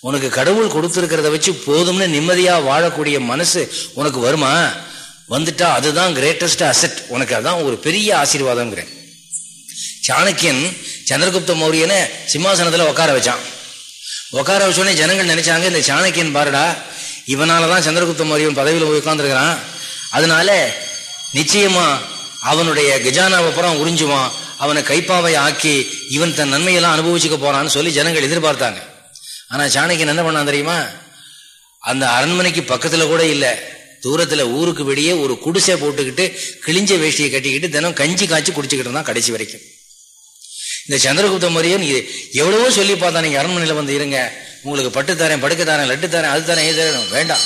உனக்கு கடவுள் கொடுத்துருக்கிறத வச்சு போதும்னு நிம்மதியாக வாழக்கூடிய மனசு உனக்கு வருமா? வந்துட்டா அதுதான் கிரேட்டஸ்ட் அசெட் உனக்கு அதான் ஒரு பெரிய ஆசீர்வாதம்ங்கிறேன். சாணக்கியன் சந்திரகுப்த மௌரியனை சிம்மாசனத்தில் உட்கார வச்சான். உட்கார வச்சோடனே ஜனங்கள் நினைச்சாங்க இந்த சாணக்கியன் பாருடா இவனாலதான் சந்திரகுப்த மௌரியன் பதவியில் போய் உட்காந்துருக்கிறான் அதனால நிச்சயமா அவனுடைய கஜானாவை புறம் உறிஞ்சுவான். அவனை கைப்பாவை ஆக்கி இவன் தன் நன்மையெல்லாம் அனுபவிச்சுக்க போறான்னு சொல்லி ஜனங்கள் எதிர்பார்த்தாங்க. ஆனா சாணக்கியன் என்ன பண்ணான் தெரியுமா? அந்த அரண்மனைக்கு பக்கத்துல கூட இல்லை. தூரத்துல ஊருக்கு வெளியே ஒரு குடிசை போட்டுக்கிட்டு கிழிஞ்ச வேஷ்டியை கட்டிக்கிட்டு தினம் கஞ்சி காய்ச்சி குடிச்சுக்கிட்டு இருந்தான் கடைசி வரைக்கும். இந்த சந்திரகுப்த மரியன் எவ்வளவோ சொல்லி பார்த்தா நீங்க அரண்மனையில வந்து இருங்க. உங்களுக்கு பட்டு தரேன் படுக்க தரேன் லட்டு தரேன் அது தரேன் இது தரேன் வேண்டாம்.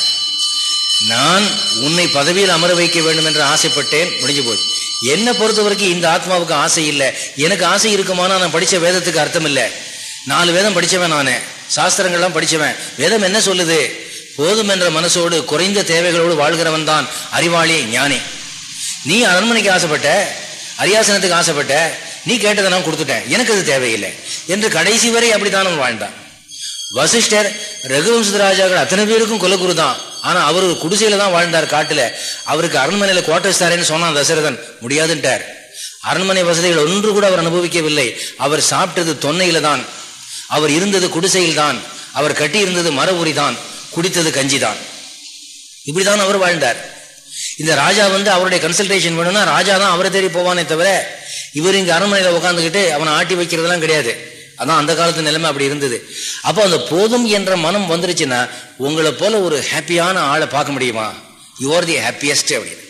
நான் உன்னை பதவியில் அமர வைக்க வேண்டும் என்று ஆசைப்பட்டேன். முடிஞ்சு போச்சு. என்னை பொறுத்த வரைக்கும் இந்த ஆத்மாவுக்கு ஆசை இல்லை. எனக்கு ஆசை இருக்குமானா நான் படித்த வேதத்துக்கு அர்த்தம் இல்லை. நாலு வேதம் படித்தவன் நானே. சாஸ்திரங்கள்லாம் படித்தவன் வேதம் என்ன சொல்லுது? போதும் என்ற மனசோடு குறைந்த தேவைகளோடு வாழ்கிறவன் தான் அறிவாளி ஞானி. நீ அரண்மனைக்கு ஆசைப்பட்ட அரியாசனத்துக்கு ஆசைப்பட்ட நீ கேட்டதை நான் கொடுத்துட்டேன். எனக்கு அது தேவையில்லை. என்று கடைசி வரை அப்படித்தான் வாழ்ந்தான். வசிஷ்டர் ரகுவம்ச ராஜாக்கள் அத்தனை பேருக்கும் குலகுரு தான். ஆனா அவர் குடிசையில தான் வாழ்ந்தார் காட்டுல. அவருக்கு அரண்மனையில கோட்டை சாரேன்னு சொன்னான் தசரதன். முடியாதுன்ட்டார். அரண்மனை வசதிகள் ஒன்று கூட அவர் அனுபவிக்கவில்லை. அவர் சாப்பிட்டது தொன்னையில தான். அவர் இருந்தது குடிசையில் தான். அவர் கட்டி இருந்தது மர தான். குடித்தது கஞ்சி தான். இப்படிதான் அவர் வாழ்ந்தார். இந்த ராஜா வந்து அவருடைய கன்சல்டேஷன் வேணும்னா ராஜா தான் அவரை தேடி போவானே தவிர இவர் இங்க அரண்மனையில உட்காந்துக்கிட்டு அவனை ஆட்டி வைக்கிறதெல்லாம் கிடையாது. அதான் அந்த காலத்து நிலைமை அப்படி இருந்தது. அப்போ அந்த போதும் என்ற மனம் வந்துருச்சுன்னா உங்களை போல ஒரு ஹாப்பியான ஆளை பார்க்க முடியுமா? யூ ஆர் தி ஹாப்பியஸ்ட் அப்படின்னு.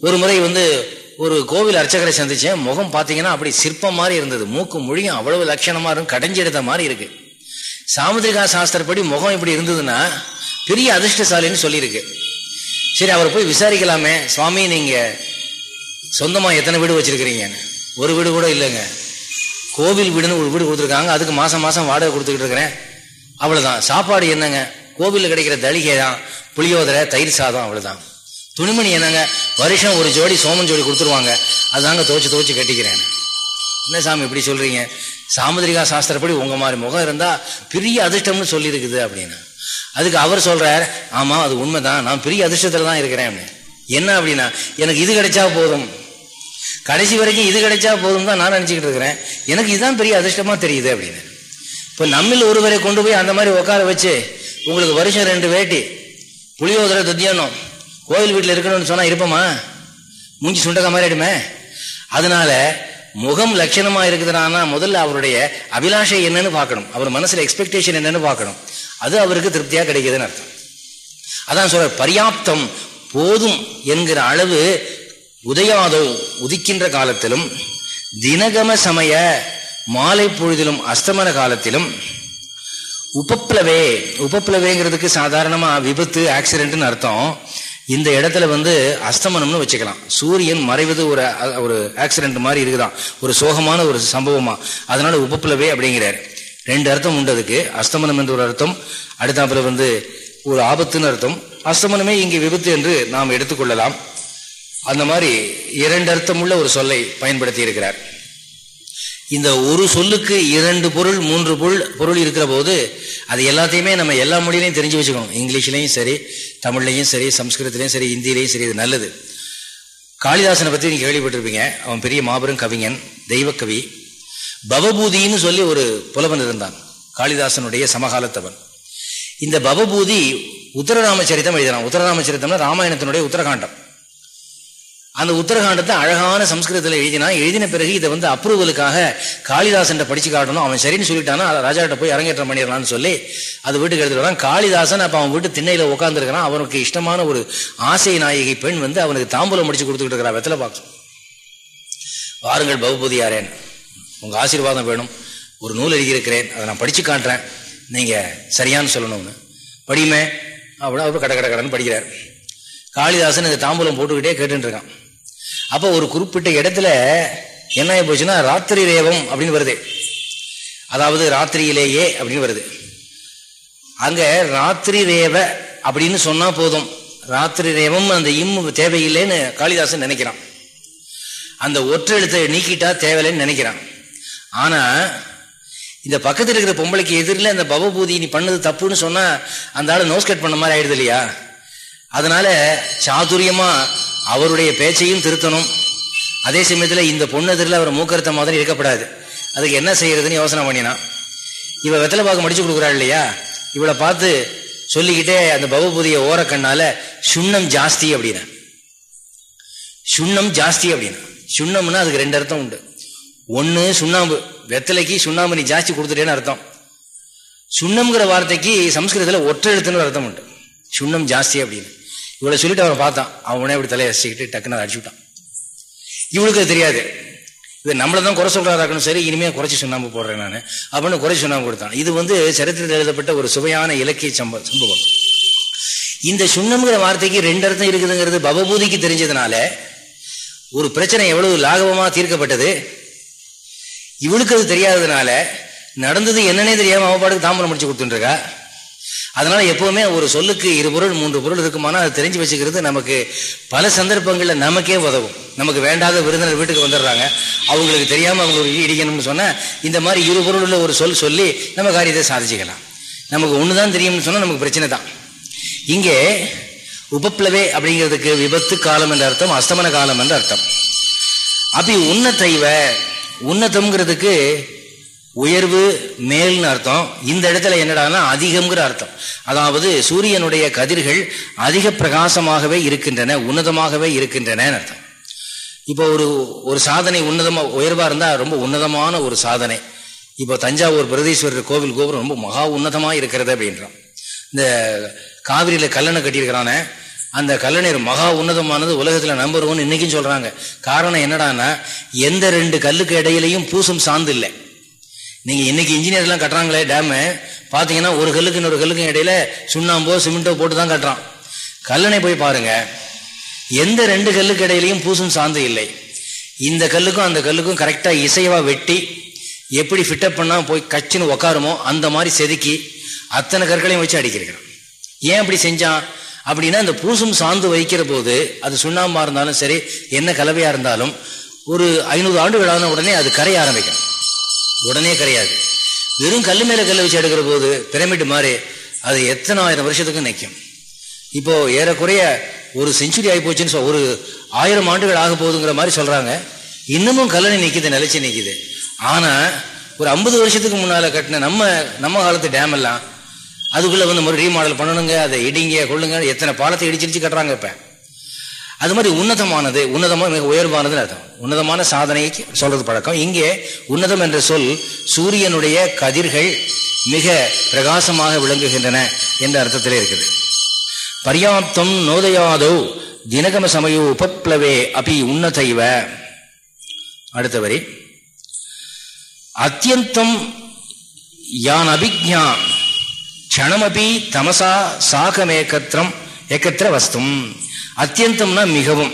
ஒரு முறை வந்து ஒரு கோவில் அர்ச்சகரை சந்திச்சேன். முகம் பார்த்தீங்கன்னா அப்படி சிற்பம் மாதிரி இருந்தது. மூக்கு மொழியும் அவ்வளவு லட்சணமா இருக்கும் கடைஞ்செடுத்த மாதிரி இருக்கு. சாமுதிரிகா சாஸ்திரப்படி முகம் இப்படி இருந்ததுன்னா பெரிய அதிர்ஷ்டசாலின்னு சொல்லியிருக்கு. சரி அவர் போய் விசாரிக்கலாமே. சுவாமி நீங்க சொந்தமா எத்தனை வீடு வச்சிருக்கிறீங்க ஒரு வீடு கூட இல்லைங்க. கோவில் வீடுன்னு ஒரு வீடு கொடுத்துருக்காங்க. அதுக்கு மாசம் மாசம் வாடகை கொடுத்துக்கிட்டு இருக்கிறேன். அவ்வளவுதான். சாப்பாடு என்னங்க? கோவிலில் கிடைக்கிற தளிகை தான். புளியோதரை தயிர் சாதம் அவ்வளவுதான். துணிமணி என்னங்க? வருஷம் ஒரு ஜோடி சோமன் ஜோடி கொடுத்துருவாங்க. அதாங்க துவச்சு துவச்சு கட்டிக்கிறேன். என்ன சாமி இப்படி சொல்றீங்க? சாமுதிரிகா சாஸ்திரப்படி உங்க மாதிரி முகம் இருந்தா பெரிய அதிர்ஷ்டம்னு சொல்லி இருக்குது அப்படின்னு. அதுக்கு அவர் சொல்றார் ஆமா அது உண்மைதான். நான் பெரிய அதிர்ஷ்டத்துல தான் இருக்கிறேன் என்ன அப்படின்னா எனக்கு இது கிடைச்சா போதும். கடைசி வரைக்கும் இது கிடைச்சா போதும் தான் நான் நினச்சிக்கிட்டு இருக்கிறேன். எனக்கு இதுதான் பெரிய அதிர்ஷ்டமாக தெரியுது அப்படின்னு. இப்போ நம்மில் ஒருவரை கொண்டு போய் அந்த மாதிரி உட்கார வச்சு உங்களுக்கு வருஷம் ரெண்டு வேட்டி புளியோதரை துத்தியானம் கோயில் வீட்டில் இருக்கணும்னு சொன்னால் இருப்போமா? மூஞ்சி சுண்டக்க மாதிரி ஆயிடுமே. அதனால முகம் லட்சணமா இருக்குதுனா முதல்ல அவருடைய அபிலாஷை என்னன்னு பார்க்கணும். அவர் மனசுல எக்ஸ்பெக்டேஷன் என்னன்னு பார்க்கணும். அது அவருக்கு திருப்தியா கிடைக்குதுன்னு அர்த்தம். அதான் சொல்ற பரியாப்தம் போதும் என்கிற அளவு உதயாதோ உதிக்கின்ற காலத்திலும் தினகம சமய மாலை பொழுதிலும் அஸ்தமன காலத்திலும் உபப்ளவே உபப்ளவேங்கிறதுக்கு சாதாரணமாக விபத்து ஆக்சிடென்ட்னு அர்த்தம். இந்த இடத்துல வந்து அஸ்தமனம்னு வச்சுக்கலாம். சூரியன் மறைவது ஒரு ஒரு ஆக்சிடென்ட் மாதிரி இருக்குதான். ஒரு சோகமான ஒரு சம்பவமா. அதனால உபப்ளவே அப்படிங்கிறார். ரெண்டு அர்த்தம் உண்டு அதுக்கு. அஸ்தமனம் என்று ஒரு அர்த்தம். அடுத்தாப்புல வந்து ஒரு ஆபத்துன்னு அர்த்தம். அஸ்தமனமே இங்கே விபத்து என்று நாம் எடுத்துக்கொள்ளலாம். அந்த மாதிரி இரண்டு அர்த்தமுள்ள ஒரு சொல்லை பயன்படுத்தி இருக்கிறார். இந்த ஒரு சொல்லுக்கு இரண்டு பொருள் மூன்று பொருள் பொருள் இருக்கிற போது அது எல்லாத்தையுமே நம்ம எல்லா மொழியிலையும் தெரிஞ்சு வச்சுக்கணும். இங்கிலீஷ்லையும் சரி தமிழ்லையும் சரி சம்ஸ்கிருதத்திலையும் சரி இந்தியிலையும் சரி இது நல்லது. காளிதாசனை பற்றி நீங்கள் கேள்விப்பட்டிருப்பீங்க. அவன் பெரிய மாபெரும் கவிஞன் தெய்வக்கவி. பவபூதின்னு சொல்லி ஒரு புலவன் இருந்தான். காளிதாசனுடைய சமகாலத்தவன். இந்த பவபூதி உத்தரராமச்சரித்தம் எழுதினான். உத்தரராமச்சரித்தம்னா ராமாயணத்தினுடைய உத்தரகாண்டம். அந்த உத்தரகாண்டத்தை அழகான சம்ஸ்கிருதத்தில் எழுதினா எழுதின பிறகு இதை வந்து அப்ரூவலுக்காக காளிதாசன் படிச்சு காட்டணும். அவன் சரின்னு சொல்லிட்டானா ராஜாட்ட போய் அரங்கேற்றம் பண்ணிடலாம்னு சொல்லி அது வீட்டுக்கு எடுத்துட்டு காளிதாசன் அப்ப அவன் வீட்டு திண்ணையில உட்காந்துருக்கிறான் அவனுக்கு இஷ்டமான ஒரு ஆசை நாயகி பெண் வந்து அவனுக்கு தாம்பூலம் முடிச்சு கொடுத்துக்கிட்டு இருக்கிறா. வெத்தலை பார்க்கும் வாருங்கள் பகுபதியாரேன் உங்க ஆசீர்வாதம் வேணும். ஒரு நூல் எழுதியிருக்கிறேன். அதை நான் படிச்சு காட்டுறேன். நீங்க சரியான்னு சொல்லணும்னு. படியுமே. அப்படின்னு அவர் கட கட கடன்னு படிக்கிறார். காளிதாசன் இந்த தாம்பூலம் போட்டுக்கிட்டே கேட்டுருக்கான் அப்போ ஒரு குறிப்பிட்ட இடத்துல என்ன ஆகி போச்சுன்னா ராத்திரி ரேவம் அப்படின்னு வருது. அதாவது ராத்திரியிலேயே அப்படின்னு வருது. அங்க ராத்திரி ரேவ அப்படின்னு சொன்னா போதும். ராத்திரி ரேவம் அந்த இம் தேவையில்லைன்னு காளிதாசன் நினைக்கிறான். அந்த ஒற்றெழுத்தை நீக்கிட்டா தேவையில்லைன்னு நினைக்கிறான். ஆனா இந்த பக்கத்தில் இருக்கிற பொம்பளைக்கு எதிரில் அந்த பவபூதி நீ பண்ணது தப்புன்னு சொன்னா அந்த ஆள் நோஸ்கட் பண்ண மாதிரி ஆயிடுது இல்லையா? அதனால சாதுரியமா அவருடைய பேச்சையும் திருத்தணும். அதே சமயத்தில் இந்த பொண்ணு எதிரில் அவர் மூக்கருத்த மாதிரி இருக்கப்படாது. அதுக்கு என்ன செய்யறதுன்னு யோசனை பண்ணினா இவ வெத்தலை பாக்கு மடிச்சு கொடுக்குறாள் இல்லையா? இவளை பார்த்து சொல்லிக்கிட்டே அந்த பவபூதிய ஓரக்கண்ணால சுண்ணம் ஜாஸ்தி அப்படின்னா. சுண்ணம் ஜாஸ்தி அப்படின்னா. சுண்ணம்னா அதுக்கு ரெண்டு அர்த்தம் உண்டு. ஒன்று சுண்ணாம்பு வெத்தலைக்கு சுண்ணாம்பு நீ ஜாஸ்தி கொடுத்துட்டேன்னு அர்த்தம். சுண்ணம்ங்கிற வார்த்தைக்கு சம்ஸ்கிருதத்தில் ஒற்றை எழுத்துன்னு அர்த்தம் உண்டு. சுண்ணம் ஜாஸ்தி அப்படின்னு. இவ்வளவு சொல்லிட்டு அவனை பார்த்தான். அவன் உடனே இப்படி தலையை அசிக்கிட்டு டக்குன்னு அதை அடிச்சு விட்டான் இவளுக்கு அது தெரியாது. இது நம்மள தான் குறை சொல்றாருக்கணும் சரி இனிமே குறைச்சி சுண்ணாம்பு போடுறேன் நான். அப்படின்னு குறைச்சி சுண்ணாம்பு கொடுத்தான். இது வந்து சரித்திரத்தில் எழுதப்பட்ட ஒரு சுவையான இலக்கிய சம்ப சம்பவம். இந்த சுண்ணம்ங்கிற வார்த்தைக்கு ரெண்டு அர்த்தம் இருக்குதுங்கிறது பவபூதிக்கு தெரிஞ்சதுனால ஒரு பிரச்சனை எவ்வளவு லாகவமாக தீர்க்கப்பட்டது? இவளுக்கு அது தெரியாததுனால நடந்தது என்னன்னே தெரியாம அவ பாட்டுக்கு தாம்பரம் முடிச்சு கொடுத்துட்டுருக்கா அதனால எப்பவுமே ஒரு சொல்லுக்கு இரு பொருள் மூன்று பொருள் இருக்குமானா அதை தெரிஞ்சு வச்சுக்கிறது நமக்கு பல சந்தர்ப்பங்களில் நமக்கே உதவும். நமக்கு வேண்டாத விருந்தினர் வீட்டுக்கு வந்துடுறாங்க அவங்களுக்கு தெரியாமல் அவங்க இடிக்கணும்னு சொன்னால் இந்த மாதிரி இரு பொருள் உள்ள ஒரு சொல் சொல்லி நம்ம காரியத்தை சாதிச்சுக்கலாம். நமக்கு ஒன்று தான் தெரியும்னு சொன்னால் நமக்கு பிரச்சனை தான் இங்கே உபப்ளவே அப்படிங்கிறதுக்கு விபத்து காலம் என்ற அர்த்தம் அஸ்தமன காலம் என்ற அர்த்தம். அப்படி உன்னத்தைவ உன்னதம்ங்கிறதுக்கு உயர்வு மேல்னு அர்த்தம். இந்த இடத்துல என்னடானா அதிகம்ங்கிற அர்த்தம். அதாவது சூரியனுடைய கதிர்கள் அதிக பிரகாசமாகவே இருக்கின்றன உன்னதமாகவே இருக்கின்றன அர்த்தம். இப்போ ஒரு ஒரு சாதனை உன்னதமா உயர்வா இருந்தா ரொம்ப உன்னதமான ஒரு சாதனை. இப்போ தஞ்சாவூர் பிரதீஸ்வரர் கோவில் கோபுரம் ரொம்ப மகா உன்னதமா இருக்கிறது அப்படின்றோம் இந்த காவிரியில கல்லணை கட்டியிருக்கிறானே அந்த கல்லணை மகா உன்னதமானது உலகத்துல நம்பர் ஒன் இன்னைக்கும் சொல்றாங்க. காரணம் என்னடான்னா எந்த ரெண்டு கல்லுக்கு இடையிலையும் பூசும் சார்ந்து இல்லை. நீங்க இன்னைக்கு இன்ஜினியர் எல்லாம் கட்டுறாங்களே டேமு பாத்தீங்கன்னா ஒரு கல்லுக்கு இன்னொரு கல்லுக்கும் இடையில சுண்ணாம்போ சிமெண்டோ போட்டு தான் கட்டுறான். கல்லணை போய் பாருங்க. எந்த ரெண்டு கல்லுக்கு இடையிலையும் பூசும் சாந்து இல்லை. இந்த கல்லுக்கும் அந்த கல்லுக்கும் கரெக்டா இசைவா வெட்டி எப்படி ஃபிட்டப் பண்ணா போய் கச்சின்னு உக்காருமோ அந்த மாதிரி செதுக்கி அத்தனை கற்களையும் வச்சு அடிக்கிறான். ஏன் அப்படி செஞ்சான்? அப்படின்னா இந்த பூசும் சாந்து வைக்கிற போது அது சுண்ணாம்பா இருந்தாலும் சரி என்ன கலவையா இருந்தாலும் ஒரு ஐநூறு ஆண்டு விழாத உடனே அது கரைய ஆரம்பிக்கும். உடனே கிடையாது வெறும் கல் மேல கல் வச்சு எடுக்கிற போது பிரமிட் மாதிரி அது எத்தனை ஆயிரம் வருஷத்துக்கு நிற்கும் இப்போ ஏறக்குறைய ஒரு செஞ்சுரி ஆகி போச்சுன்னு ஒரு ஆயிரம் ஆண்டுகள் ஆக போகுதுங்கிற மாதிரி சொல்றாங்க. இன்னமும் கல்லணை நிற்கிது நிலைச்சு நிற்கிது ஆனா ஒரு ஐம்பது வருஷத்துக்கு முன்னால கட்டின நம்ம நம்ம காலத்து டேம் எல்லாம் அதுக்குள்ள வந்து மறு ரீமாடல் பண்ணணுங்க அதை இடிங்க கொள்ளுங்க எத்தனை பாலத்தை இடிச்சிருச்சு கட்டுறாங்க இப்போ. அது மாதிரி உன்னதமானது உன்னதமாக மிக உயர்வானதுன்னு அர்த்தம். உன்னதமான சாதனைக்கு சொல்றது பழக்கம். இங்கே உன்னதம் என்ற சொல் சூரியனுடைய கதிர்கள் மிக பிரகாசமாக விளங்குகின்றன என்ற அர்த்தத்திலே இருக்குது. பர்யாப்தம் நோதயாதோ தினகம சமயோ உபப்ளவே அபி உன்னதைவ. அடுத்த வரி. அத்தியந்தம் யான் அபிஜா க்ஷணமபி தமசா சாகமேகத்திரம் ஏக்கத்திர வஸ்தும் அத்தியந்தம்னா மிகவும்.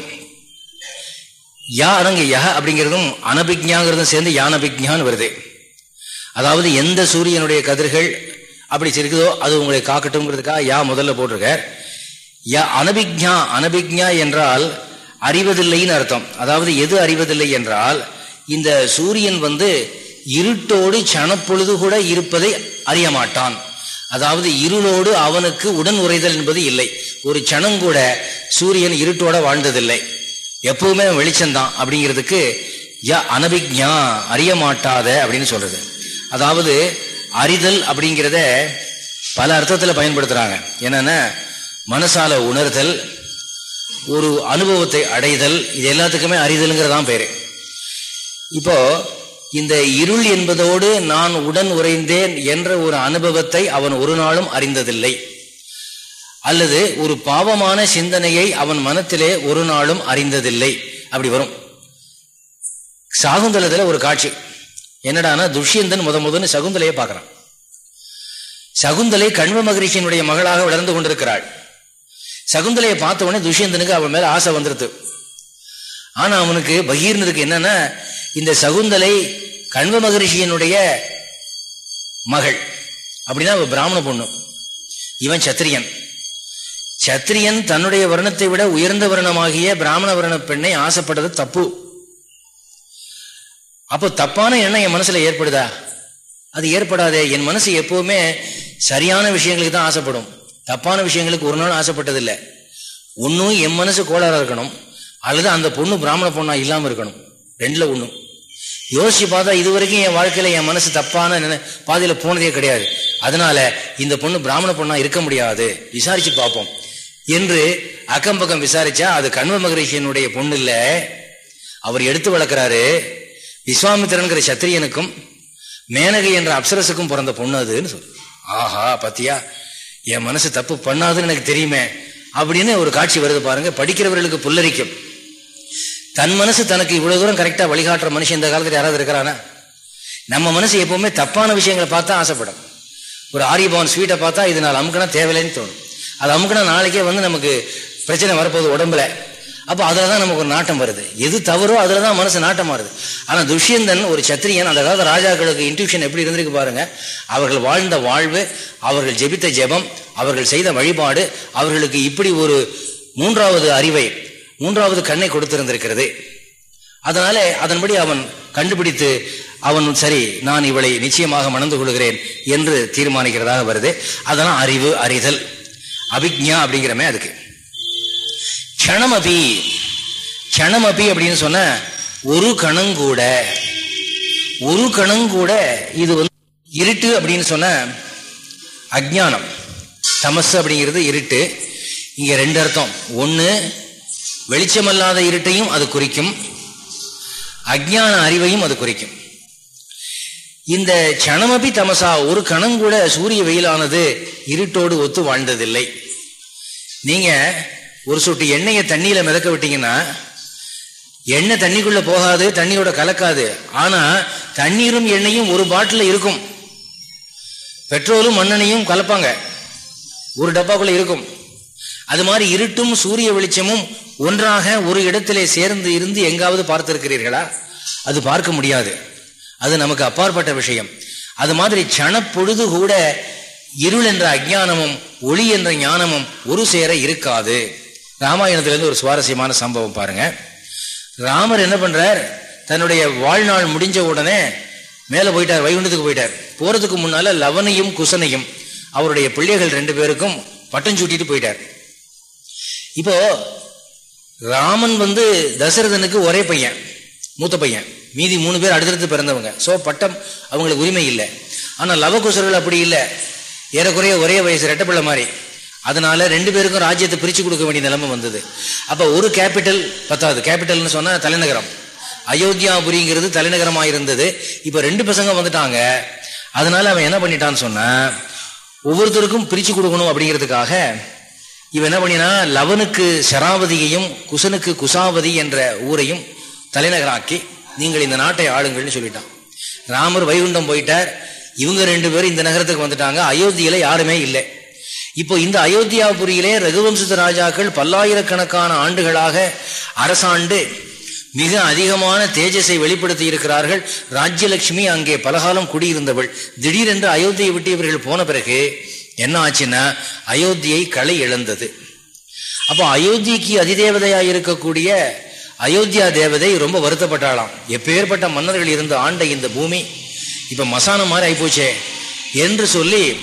யா அடங்க யஹ அப்படிங்கிறதும் அனபிக்ஞாங்கிறதும் சேர்ந்து யானபிக்ஞான்னு வருது. அதாவது எந்த சூரியனுடைய கதிர்கள் அப்படி இருக்குதோ அது உங்களை காக்கட்டும்ங்கிறதுக்காக யா முதல்ல போட்டிருக்க யா அனபிக்ஞா அனபிக்ஞா என்றால் அறிவதில்லைன்னு அர்த்தம். அதாவது எது அறிவதில்லை என்றால் இந்த சூரியன் வந்து இருட்டோடு சனப்பொழுது கூட இருப்பதை அறிய மாட்டான் அதாவது இருளோடு அவனுக்கு உடன் உரைதல் என்பது இல்லை. ஒரு சனம் கூட சூரியன் இருட்டோட வாழ்ந்ததில்லை. எப்பவுமே வெளிச்சம்தான் அப்படிங்கிறதுக்கு யா அனபிக்ஞா அறிய மாட்டாத அப்படின்னு சொல்றது. அதாவது அறிதல் அப்படிங்கிறத பல அர்த்தத்தில் பயன்படுத்துறாங்க. என்னன்னா மனசால உணர்தல் ஒரு அனுபவத்தை அடைதல் இது எல்லாத்துக்குமே அறிதலுங்கிறதான் பேரு. இப்போ இந்த இருள் என்பதோடு நான் உடன் உறைந்தேன் என்ற ஒரு அனுபவத்தை அவன் ஒரு நாளும் அறிந்ததில்லை. அல்லது ஒரு பாவமான சிந்தனையை அவன் மனத்திலே ஒரு நாளும் அறிந்ததில்லை. அப்படி வரும். சாகுந்தலத்தில் ஒரு காட்சி. என்னடானா துஷ்யந்தன் முத முதன்னு சகுந்தலையை பார்க்கறான். சகுந்தலை கண்வ மகரிஷியினுடைய மகளாக வளர்ந்து கொண்டிருக்கிறாள். சகுந்தலையை பார்த்த உடனே துஷ்யந்தனுக்கு அவன் மேல ஆசை வந்துருது. ஆனா அவனுக்கு பகீர்னு இருக்கு என்னன்னா இந்த சகுந்தலை கண்வ மகரிஷியனுடைய மகள். அப்படின்னா பிராமண பொண்ணு. இவன் சத்திரியன். சத்திரியன் தன்னுடைய வர்ணத்தை விட உயர்ந்த வர்ணமாகிய பிராமண வர்ண பெண்ணை ஆசைப்பட்டது தப்பு. அப்போ தப்பான எண்ணம் என் மனசுல ஏற்படுதா? அது ஏற்படாதே. என் மனசு எப்பவுமே சரியான விஷயங்களுக்கு தான் ஆசைப்படும். தப்பான விஷயங்களுக்கு ஒரு நாள் ஆசைப்பட்டதில்லை. ஒன்றும் என் மனசு கோளாறாக இருக்கணும். அல்லது அந்த பொண்ணு பிராமண பொண்ணா இல்லாமல் இருக்கணும். ரெண்டுல ஒன்றும் யோசிச்சு பார்த்தா இது வரைக்கும் என் வாழ்க்கையில என் மனசு தப்பான பாதையில போனதே கிடையாது. அதனால இந்த பொண்ணு பிராமண பொண்ணா இருக்க முடியாது. விசாரிச்சு பார்ப்போம். என்று அக்கம் பக்கம் விசாரிச்சா அது கண்வ மகரிஷியனுடைய பொண்ணு இல்ல. அவர் எடுத்து வளர்க்கிறாரு. விஸ்வாமித்திரன்கிற சத்திரியனுக்கும் மேனகை என்ற அப்சரசுக்கும் பிறந்த பொண்ணு அதுன்னு சொல்லு. ஆஹா பத்தியா? என் மனசு தப்பு பண்ணாதுன்னு எனக்கு தெரியுமே. அப்படின்னு ஒரு காட்சி வருது பாருங்க. படிக்கிறவர்களுக்கு புல்லரிக்கும். தன் மனசு தனக்கு இவ்வளவு தூரம் கரெக்டா வழிகாட்டுற மனுஷன் இந்த காலத்தில் யாராவது இருக்கிறானா? நம்ம மனசு எப்பவுமே தப்பான விஷயங்களை பார்த்தா ஆசைப்படும். ஒரு ஆரியபவன் ஸ்வீட்டை பார்த்தா இது நாள் அமுக்கினா தேவையில்லைன்னு தோணும். அது அமுக்கினா நாளைக்கே வந்து நமக்கு பிரச்சனை வரப்போகுது உடம்புல. அப்போ அதில் தான் நமக்கு ஒரு நாட்டம் வருது. எது தவறோ அதில் தான் மனசு நாட்டம் வருது ஆனால் துஷ்யந்தன் ஒரு சத்திரியன் அந்த காலத்து ராஜாக்களுக்கு இன்ட்யூஷன் எப்படி இருந்திருக்கு பாருங்க. அவர்கள் வாழ்ந்த வாழ்வு அவர்கள் ஜெபித்த ஜெபம் அவர்கள் செய்த வழிபாடு அவர்களுக்கு இப்படி ஒரு மூன்றாவது அறிவை மூன்றாவது கண்ணை கொடுத்திருந்திருக்கிறது. அதனால அதன்படி அவன் கண்டுபிடித்து அவன் சரி நான் இவளை நிச்சயமாக மணந்து கொள்கிறேன் என்று தீர்மானிக்கிறதாக வருது. அதெல்லாம் அறிவு அறிதல். அபிக்ஞா அப்படிங்கிறமே அதுக்கு. க்ஷணமபி. க்ஷணமபி அப்படின்னு சொன்ன ஒரு கணங்கூட ஒரு கணங்கூட இது வந்து இருட்டு அப்படின்னு சொன்ன அஜானம் தமஸ் அப்படிங்கிறது இருட்டு. இங்க ரெண்டு அர்த்தம். ஒன்று வெளிச்சமல்லாத இருட்டையும் அது குறிக்கும். அஜான அறிவையும் அது குறிக்கும். இந்த கணமபி தமசா ஒரு கணம் கூட சூரிய வெயிலானது இருட்டோடு ஒத்து வாழ்ந்ததில்லை. நீங்க ஒரு சொட்டு எண்ணெயை தண்ணியில மிதக்க விட்டீங்கன்னா எண்ணெய் தண்ணிக்குள்ள போகாது தண்ணியோட கலக்காது. ஆனா தண்ணீரும் எண்ணெயும் ஒரு பாட்டில் இருக்கும். பெட்ரோலும் மண்ணெண்ணையும் கலப்பாங்க. ஒரு டப்பாக்குள்ள இருக்கும். அது மாதிரி இருட்டும் சூரிய வெளிச்சமும் ஒன்றாக ஒரு இடத்திலே சேர்ந்து இருந்து எங்காவது பார்த்திருக்கிறீர்களா? அது பார்க்க முடியாது. அது நமக்கு அப்பாற்பட்ட விஷயம். அது மாதிரி சனப்பொழுது கூட இருள் என்ற அஜானமும் ஒளி என்ற ஞானமும் ஒரு சேர இருக்காது. ராமாயணத்திலிருந்து ஒரு சுவாரஸ்யமான சம்பவம் பாருங்க. ராமர் என்ன பண்றார்? தன்னுடைய வாழ்நாள் முடிஞ்ச உடனே மேலே போயிட்டார் வைகுண்டத்துக்கு போயிட்டார். போறதுக்கு முன்னால லவனையும் குசனையும் அவருடைய பிள்ளைகள் ரெண்டு பேருக்கும் பட்டம் சூட்டிட்டு போயிட்டார். இப்போ ராமன் வந்து தசரதனுக்கு ஒரே பையன் மூத்த பையன். மீதி மூணு பேர் அடுத்தடுத்து பிறந்தவங்க. ஸோ பட்டம் அவங்களுக்கு உரிமை இல்லை. ஆனால் லவகுசர்கள் அப்படி இல்லை. ஏறக்குறைய ஒரே வயசு ரெட்டப்பிள்ளை மாதிரி. அதனால ரெண்டு பேருக்கும் ராஜ்யத்தை பிரித்து கொடுக்க வேண்டிய நிலைமை வந்தது. அப்போ ஒரு கேபிட்டல் பத்தாவது கேபிட்டல்னு சொன்னால் தலைநகரம். அயோத்தியாபுரிங்கிறது தலைநகரமாக இருந்தது. இப்போ ரெண்டு பசங்க வந்துட்டாங்க. அதனால அவன் என்ன பண்ணிட்டான்னு சொன்ன ஒவ்வொருத்தருக்கும் பிரித்து கொடுக்கணும் அப்படிங்கிறதுக்காக இவன் என்ன பண்ணினா லவனுக்கு சராவதியையும் குசனுக்கு குசாவதி என்ற ஊரையும் தலைநகராக்கி நீங்கள் இந்த நாட்டை ஆளுங்கள்னு சொல்லிட்டான். ராமர் வைகுண்டம் போயிட்டார். இவங்க ரெண்டு பேரும் இந்த நகரத்துக்கு வந்துட்டாங்க. அயோத்தியில யாருமே இல்லை. இப்போ இந்த அயோத்தியாபுரியிலே ரகுவம்சத்து ராஜாக்கள் பல்லாயிரக்கணக்கான ஆண்டுகளாக அரசாண்டு மிக அதிகமான தேஜஸை வெளிப்படுத்தி இருக்கிறார்கள். ராஜ்யலட்சுமி அங்கே பலகாலம் குடியிருந்தவள். திடீரென்று அயோத்தியை விட்டு இவர்கள் போன பிறகு என்ன ஆச்சுன்னா அயோத்தியை களை இழந்தது. அப்போ அயோத்திக்கு அதிதேவதையாக இருக்கக்கூடிய அயோத்தியா தேவதை ரொம்ப வருத்தப்பட்டாளாம். எப்பேற்பட்ட மன்னர்கள் இருந்து ஆண்ட இந்த பூமி இப்ப மசானம் மாதிரி ஆயிப்போச்சே என்று சொல்லி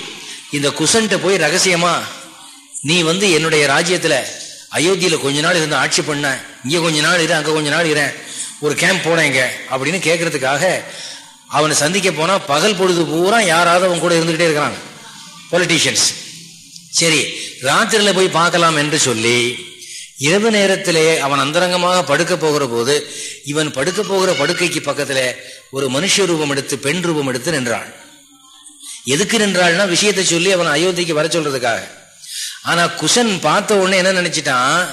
இந்த குசன்ட்ட போய் ரகசியமா நீ வந்து என்னுடைய ராஜ்யத்துல அயோத்தியில கொஞ்ச நாள் இருந்து ஆட்சி பண்ண இங்க கொஞ்ச நாள் இரு அங்க கொஞ்ச நாள் இரு ஒரு கேம்ப் போனேங்க அப்படின்னு கேட்கறதுக்காக அவனை சந்திக்க போனா பகல் பொழுது பூரா யாராவது அவன் கூட இருந்துகிட்டே இருக்கிறாங்க. பொலிட்டீஷியன்ஸ் சரி ராத்திரியில் போய் பார்க்கலாம் என்று சொல்லி இரவு நேரத்திலே அவன் அந்தரங்கமாக படுக்க போகிற போது இவன் படுக்க போகிற படுக்கைக்கு பக்கத்துல ஒரு மனுஷ ரூபம் எடுத்து பெண் ரூபம் எடுத்து நின்றாள் எதுக்கு நின்றாள்னா விஷயத்தை சொல்லி அவன் அயோத்திக்கு வர சொல்றதுக்காக. ஆனா குசன் பார்த்த உடனே என்ன நினைச்சிட்டான்?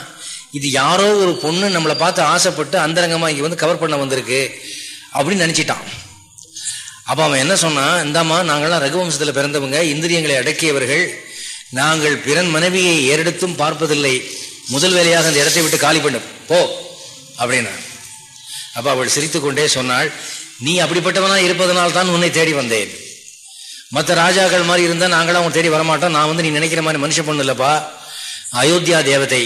இது யாரோ ஒரு பொண்ணு நம்மளை பார்த்து ஆசைப்பட்டு அந்தரங்கமா இங்க வந்து கவர் பண்ண வந்திருக்கு அப்படின்னு நினைச்சிட்டான். அப்ப அவன் என்ன சொன்னான் இந்தாமா நாங்கள்லாம் ரகுவம்சத்துல பிறந்தவங்க இந்திரியங்களை அடக்கியவர்கள். நாங்கள் பிறன் மனைவியை ஏறெடுத்தும் பார்ப்பதில்லை. முதல் வேலையாக அந்த இடத்தை விட்டு காலி பண்ணு. போ அப்படின்னா. அப்ப அவள் சிரித்து கொண்டே சொன்னாள் நீ அப்படிப்பட்டவனா இருப்பதனால் தான் உன்னை தேடி வந்தேன். மற்ற ராஜாக்கள் மாதிரி இருந்தா நாங்களாம் அவன் தேடி வரமாட்டோம். நான் வந்து நீ நினைக்கிற மாதிரி மனுஷ பொண்ணு இல்லப்பா. அயோத்தியா தேவதை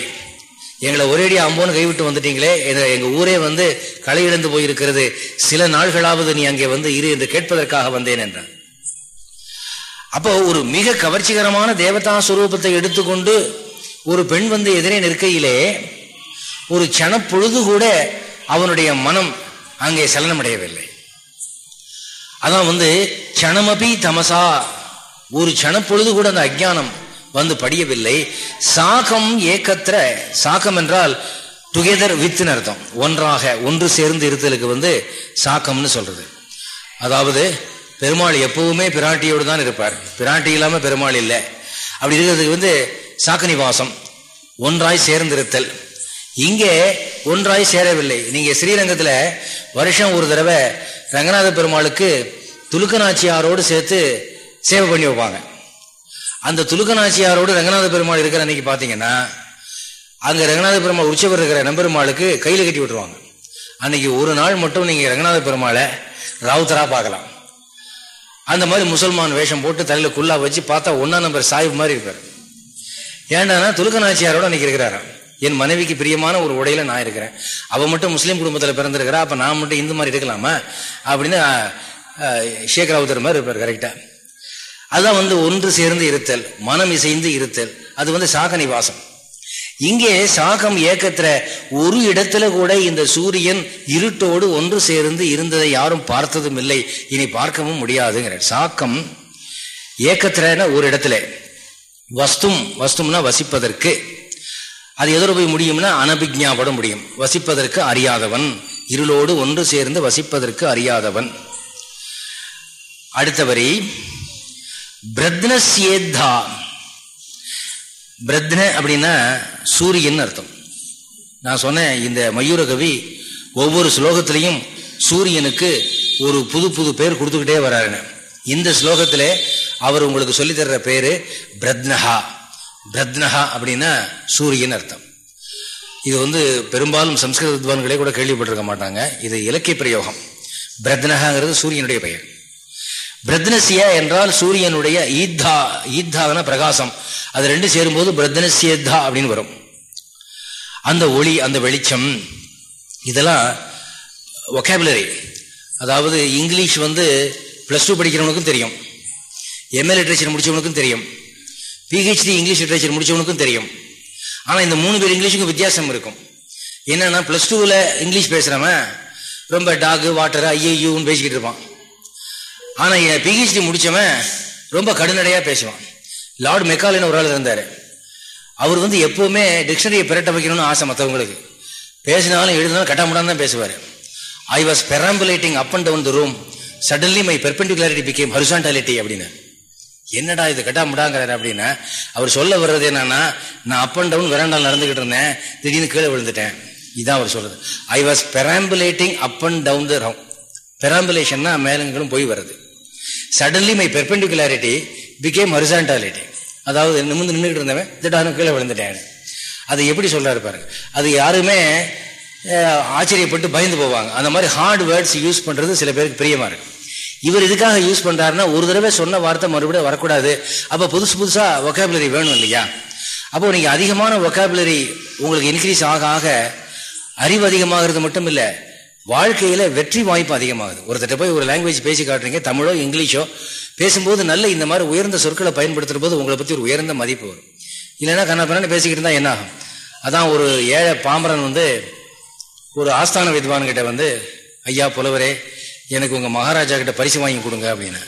எங்களை ஒரேடி அம்போன்னு கைவிட்டு வந்துட்டீங்களே எங்க ஊரே வந்து களை இழந்து போயிருக்கிறது. சில நாள்களாவது நீ அங்கே வந்து இரு என்று கேட்பதற்காக வந்தேன் என்றான். அப்போ ஒரு மிக கவர்ச்சிகரமான தேவதா சுரூபத்தை எடுத்துக்கொண்டு ஒரு பெண் வந்து எதிரே நிற்கையிலே ஒரு சனப்பொழுது கூட அவனுடைய மனம் அங்கே சலனமடையவில்லை. அதான் வந்து சனமபி தமசா ஒரு சனப்பொழுது கூட அந்த அஜானம் வந்து படியவில்லை. சாகம் ஏக்கத்திர சாகம் என்றால் டுகெதர் வித்னு அர்த்தம். ஒன்றாக ஒன்று சேர்ந்து இருத்தலுக்கு வந்து சாக்கம்னு சொல்றது. அதாவது பெருமாள் எப்பவுமே பிராட்டியோடு தான் இருப்பார். பிராட்டி இல்லாமல் பெருமாள் இல்லை. அப்படி இருக்கிறதுக்கு வந்து சாக்க நிவாசம் ஒன்றாய் சேர்ந்திருத்தல். இங்கே ஒன்றாய் சேரவில்லை. நீங்க ஸ்ரீரங்கத்தில் வருஷம் ஒரு தடவை ரங்கநாத பெருமாளுக்கு துலுக்கநாச்சியாரோடு சேர்த்து சேவை பண்ணி வைப்பாங்க. அந்த துலுக்கநாச்சியாரோடு ரங்கநாத பெருமாள் இருக்கிற அன்னைக்கு பார்த்தீங்கன்னா அங்கே ரங்கநாத பெருமாள் உற்சவர் இருக்கிற நம்பெருமாளுக்கு கையில் கட்டி விட்டுருவாங்க. அன்னைக்கு ஒரு நாள் மட்டும் நீங்கள் ரங்கநாத பெருமாளை ராவுத்தராக பார்க்கலாம். அந்த மாதிரி முசல்மான் வேஷம் போட்டு தலையில் குல்லா வச்சு பார்த்தா ஒன்னா நம்பர் சாஹிப் மாதிரி இருப்பார் ஏண்டானா துலுக்கநாச்சியாரோட அன்னைக்கு இருக்கிறாராம் என் மனைவிக்கு பிரியமான ஒரு உடையில நான் இருக்கிறேன். அவள் மட்டும் முஸ்லீம் குடும்பத்தில் பிறந்திருக்கிறா அப்போ நான் மட்டும் இந்து மாதிரி இருக்கலாமா? அப்படின்னு ஷேக் ராவுத்தர் மாதிரி இருப்பார் கரெக்டாக அதான் வந்து ஒன்று சேர்ந்து இருத்தல் மனம் இசைந்து இருத்தல். அது வந்து சாக நிவாசம். இங்கே சாகம் ஏக்கத்துல ஒரு இடத்துல கூட இந்த சூரியன் இருட்டோடு ஒன்று சேர்ந்து இருந்ததை யாரும் பார்த்ததும் இல்லை. இனி பார்க்கவும் முடியாதுங்கிற சாக்கம் ஏக்கத்துல ஒரு இடத்துல. வஸ்தும் வஸ்தும்னா வசிப்பதற்கு. அது எதிர போய் முடியும்னா அனபிஜாபட முடியும். வசிப்பதற்கு அறியாதவன். இருளோடு ஒன்று சேர்ந்து வசிப்பதற்கு அறியாதவன். அடுத்தவரி பிரத்னஸ்யேத்தா பிரத்ன அப்படின்னா சூரியன் அர்த்தம். நான் சொன்னேன் இந்த மயூரகவி ஒவ்வொரு ஸ்லோகத்திலையும் சூரியனுக்கு ஒரு புது புது பேர் கொடுத்துக்கிட்டே வர்றாருன்னு இந்த ஸ்லோகத்திலே அவர் உங்களுக்கு சொல்லி தர்ற பேரு பிரத்னஹா. பிரத்னஹா அப்படின்னா சூரியன் அர்த்தம். இது வந்து பெரும்பாலும் சம்ஸ்கிருத வித்வான்களே கூட கேள்விப்பட்டிருக்க மாட்டாங்க. இது இலக்கிய பிரயோகம். பிரத்னஹாங்கிறது சூரியனுடைய பெயர். பிரத்னசியா என்றால் சூரியனுடைய ஈத்தா ஈத்தாவன பிரகாசம். அது ரெண்டு சேரும்போது பிரத்னசியத்தா அப்படின்னு வரும். அந்த ஒளி அந்த வெளிச்சம் இதெல்லாம் ஒகேபுலரி அதாவது இங்கிலீஷ் வந்து ப்ளஸ் டூ படிக்கிறவனுக்கும் தெரியும். எம்ஏ லிட்ரேச்சர் முடிச்சவனுக்கும் தெரியும். பிஹெச்டி இங்கிலீஷ் லிட்ரேச்சர் முடிச்சவனுக்கும் தெரியும். ஆனால் இந்த மூணு பேர் இங்கிலீஷுக்கும் வித்தியாசம் இருக்கும். என்னன்னா ப்ளஸ் டூவில் இங்கிலீஷ் பேசுகிறவன் ரொம்ப டாகு வாட்டர் ஐஏயூன்னு பேசிக்கிட்டு இருப்பான். ஆனால் பிஹெச்டி முடித்தவன் ரொம்ப கடுநடையாக பேசுவான். லார்டு மெக்காலின்னு ஒரு ஆள் இருந்தார். அவர் வந்து எப்பவுமே டிக்ஷனரியை பிரட்ட வைக்கணும்னு ஆசை மற்றவங்களுக்கு பேசினாலும் எழுதினாலும் கட்டாமடான்னு தான் பேசுவார். I was perambulating up and down the room suddenly my perpendicularity became horizontality அப்படின்னு. என்னடா இது கட்டாமடாங்கிறாரு அப்படின்னா. அவர் சொல்ல வர்றது என்னன்னா நான் அப் அண்ட் டவுன் விரண்டால் நடந்துகிட்டு இருந்தேன். திடீர்னு கீழே விழுந்துட்டேன். இதுதான் அவர் சொல்றது. I was perambulating up and down the round பெராம்புலேஷன்னா மேலங்களும் போய் வருது suddenly my perpendicularity became horizontality அதாவது நிமிந்து நின்றுட்டு இருந்தவன் திட்டானு கீழே விழுந்துட்டேன். அது எப்படி சொல்றாரு பாருங்க. அது யாருமே ஆச்சரியப்பட்டு பயந்து போவாங்க. அந்த மாதிரி ஹார்ட் வேர்ட்ஸ் யூஸ் பண்றது சில பேருக்கு பிரியமா இருக்கு இவர் இதுக்காக யூஸ் பண்றாருன்னா ஒரு தடவை சொன்ன வார்த்தை மறுபடியும் வரக்கூடாது. அப்போ புதுசு புதுசா ஒகாபுலரி வேணும் இல்லையா? அப்போ நீங்க அதிகமான ஒகேபுலரி உங்களுக்கு இன்க்ரீஸ் ஆக ஆக அறிவு அதிகமாகிறது மட்டும் இல்லை வாழ்க்கையில வெற்றி வாய்ப்பு அதிகமாகுது. ஒருத்தட்ட போய் ஒரு லாங்குவேஜ் பேசி காட்டுறீங்க தமிழோ இங்கிலீஷோ பேசும்போது நல்ல இந்த மாதிரி உயர்ந்த சொற்களை பயன்படுத்துகிற போது உங்களை பற்றி ஒரு உயர்ந்த மதிப்பு வரும். இல்லைன்னா கண்ணா பண்ணு பேசிக்கிட்டு இருந்தால் என்ன ஆகும்? அதான் ஒரு ஏழை பாம்பரன் வந்து ஒரு ஆஸ்தான வித்வான்கிட்ட வந்து ஐயா புலவரே எனக்கு உங்கள் மகாராஜா கிட்ட பரிசு வாங்கி கொடுங்க அப்படின்னு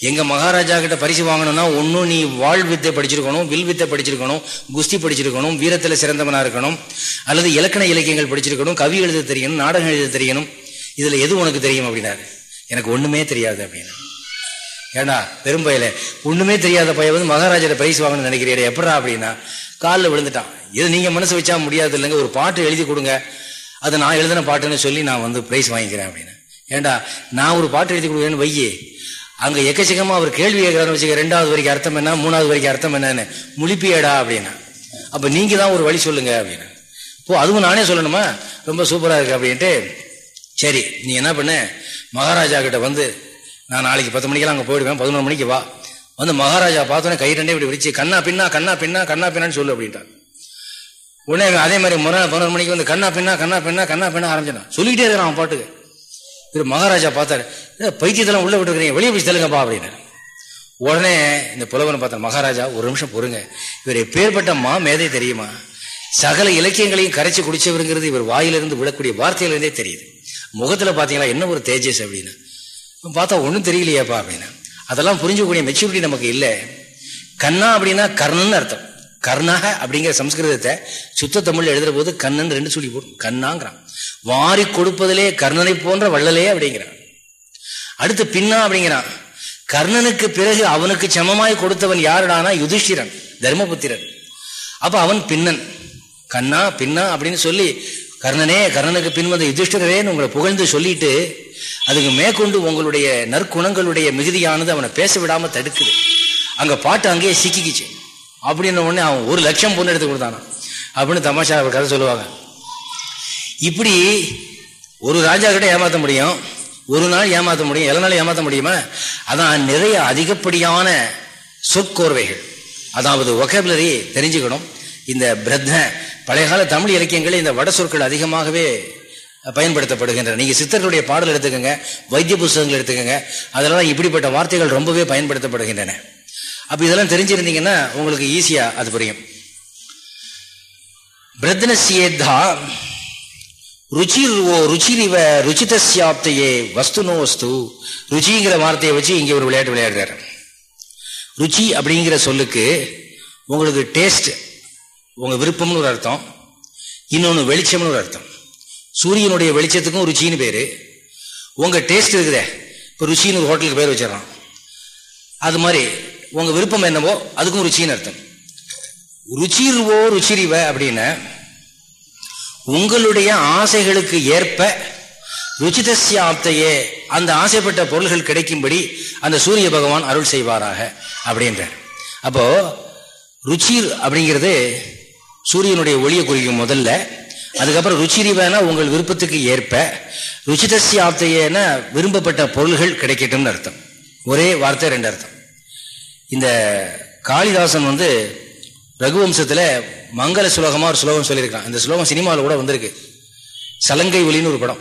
எங்க மகாராஜா கிட்ட பரிசு வாங்கணும்னா ஒன்னும் நீ வாழ் வித்தை படிச்சிருக்கணும் வில் வித்தை படிச்சிருக்கணும் குஸ்தி படிச்சிருக்கணும் வீரத்துல சிறந்தவனா இருக்கணும் அல்லது இலக்கண இலக்கியங்கள் படிச்சிருக்கணும் கவி எழுத தெரியணும் நாடகம் எழுத தெரியணும் இதுல எது உனக்கு தெரியும் அப்படின்னாரு. எனக்கு ஒண்ணுமே தெரியாது அப்படின்னு. ஏண்டா பெரும்பயில ஒண்ணுமே தெரியாத பையன் வந்து மகாராஜா பிரைஸ் வாங்கணும்னு நினைக்கிறீரு எப்படா அப்படின்னா? காலில் விழுந்துட்டான். இது நீங்க மனசு வச்சா முடியாது இல்லைங்க. ஒரு பாட்டு எழுதி கொடுங்க. அதை நான் எழுதின பாட்டுன்னு சொல்லி நான் வந்து பிரைஸ் வாங்கிக்கிறேன் அப்படின்னு. ஏண்டா நான் ஒரு பாட்டு எழுதி கொடுக்குறேன்னு வையே. அங்க எக்கச்சக்கமா அவர் கேள்வி கேட்கிறான்னு வச்சுக்க ரெண்டாவது வரைக்கும் அர்த்தம் என்ன மூணாவது வரைக்கும் அர்த்தம் என்னன்னு. முழிப்பியடா அப்படின்னா. அப்ப நீங்க தான் ஒரு வழி சொல்லுங்க அப்படின்னு. ஓ அதுவும் நானே சொல்லணுமா? ரொம்ப சூப்பரா இருக்கு அப்படின்ட்டு. சரி நீ என்ன பண்ண? மகாராஜா கிட்ட வந்து நான் நாளைக்கு பத்து மணிக்கெல்லாம் அங்கே போயிடுவேன் பதினொரு மணிக்கு வா. வந்து மகாராஜா பார்த்தோன்னே கை ரெண்டே இப்படி விரிச்சு கண்ணா பின்னா கண்ணா பின்னா கண்ணா பின்னான்னு சொல்லு அப்படின்ட்டான் உடனே அதே மாதிரி முறை பதினொரு மணிக்கு வந்து கண்ணா பின்னா கண்ணா பின்னா கண்ணா பின்னா ஆரம்பிச்சான் சொல்லிக்கிட்டே இருக்கிறான் அவன் பாட்டுக்கு. இவர் மகாராஜா பார்த்தாரு பைத்தியத்தெல்லாம் உள்ள விட்டுருக்கிறீங்க வெளியே போய் தெலுங்கப்பா அப்படின்னு. உடனே இந்த புலவனை பார்த்தா மகாராஜா ஒரு நிமிஷம் பொறுங்க. இவர் எப்பேற்பட்ட மா மேதை தெரியுமா? சகல இலக்கியங்களையும் கரைச்சி குடிச்சவருங்கிறது இவர் வாயிலிருந்து விடக்கூடிய வார்த்தையிலிருந்தே தெரியுது. முகத்துல பாத்தீங்களா என்ன ஒரு தேஜஸ் அப்படின்னு. பார்த்தா ஒன்றும் தெரியலையாப்பா அப்படின்னு. அதெல்லாம் புரிஞ்சக்கூடிய மெச்சூரிட்டி நமக்கு இல்லை. கண்ணா அப்படின்னா கர்ணன் அர்த்தம். கர்ணாக அப்படிங்கிற சம்ஸ்கிருதத்தை சுத்த தமிழ் எழுதுற போது கண்ணன் ரெண்டு சொல்லி போடும். கண்ணாங்கிறான். வாரி கொடுப்பதிலே கர்ணனை போன்ற வள்ளலே அப்படிங்கிறான். அடுத்து பின்னா அப்படிங்கிறான். கர்ணனுக்கு பிறகு அவனுக்கு சமமாய் கொடுத்தவன் யாருடானா? யுதிஷ்டிரன் தர்மபுத்திரன். அப்ப அவன் பின்னன். கண்ணா பின்னா அப்படின்னு சொல்லி கர்ணனே கர்ணனுக்கு பின்வந்த யுதிஷ்டரேன்னு உங்களை புகழ்ந்து சொல்லிட்டு அதுக்கு மேற்கொண்டு உங்களுடைய நற்குணங்களுடைய மிகுதியானது அவனை பேச விடாம தடுக்குது. அங்க பாட்டு அங்கேயே சிக்கிக்குச்சு. அப்படின்ன உடனே அவன் ஒரு லட்சம் பொண்ணு எடுத்து கொடுத்தானா அப்படின்னு தமாஷா அவர் கதை சொல்லுவாங்க. இப்படி ஒரு ராஜா கிட்ட ஏமாற்ற முடியும் ஒரு நாள் ஏமாத்த முடியும் எல்லா நாள் ஏமாத்த முடியுமா? அதான் நிறைய அதிகப்படியான சொற்கோர்வைகள். அதாவது ஒகேபுலரி தெரிஞ்சுக்கணும். இந்த பிரத்ன பழைய கால தமிழ் இலக்கியங்களில் இந்த வட சொற்கள் அதிகமாகவே பயன்படுத்தப்படுகின்றன. நீங்கள் சித்தர்களுடைய பாடல் எடுத்துக்கோங்க வைத்திய புஸ்தகங்கள் எடுத்துக்கோங்க அதெல்லாம் இப்படிப்பட்ட வார்த்தைகள் ரொம்பவே பயன்படுத்தப்படுகின்றன. அப்போ இதெல்லாம் தெரிஞ்சிருந்தீங்கன்னா உங்களுக்கு ஈஸியாக அது புரியும். பிரத்னசியேத்தா ருச்சிர்வோ ருச்சிரிவ ருச்சிதஸ்யாப்தையே வஸ்துனோ வஸ்து. ருச்சிங்கிற வார்த்தையை வச்சு இங்கே ஒரு விளையாட்டு விளையாடுறாரு. ருச்சி அப்படிங்கிற சொல்லுக்கு உங்களுக்கு டேஸ்ட் உங்கள் விருப்பம்னு ஒரு அர்த்தம். இன்னொன்று வெளிச்சம்னு ஒரு அர்த்தம். சூரியனுடைய வெளிச்சத்துக்கும் ருச்சின்னு பேர். உங்கள் டேஸ்ட் இருக்குதே. இப்போ ருச்சின்னு ஒரு ஹோட்டலுக்கு பேர் வச்சிடறான். அது மாதிரி உங்கள் விருப்பம் என்னவோ அதுக்கும் ருச்சின்னு அர்த்தம். ருச்சிர்வோ ருச்சிரிவ அப்படின்னு உங்களுடைய ஆசைகளுக்கு ஏற்ப ருச்சிதசியாப்தையே அந்த ஆசைப்பட்ட பொருள்கள் கிடைக்கும்படி அந்த சூரிய பகவான் அருள் செய்வாராக அப்படின்ற அப்போ ருச்சிர் அப்படிங்கிறது சூரியனுடைய ஒளியை குறிக்கும் முதல்ல. அதுக்கப்புறம் ருச்சிரிவேனா உங்கள் விருப்பத்துக்கு ஏற்ப ருச்சிதசியாப்தையேன விரும்பப்பட்ட பொருள்கள் கிடைக்கட்டும்னு அர்த்தம். ஒரே வார்த்தை ரெண்டு அர்த்தம். இந்த காளிதாசன் வந்து ரகுவம்சத்துல மங்கள சுலோகமா ஒரு சுலோகம் சொல்லியிருக்கான் இந்த சுலோகம் சினிமாவில் கூட வந்திருக்கு. சலங்கை ஒலின்னு ஒரு படம்.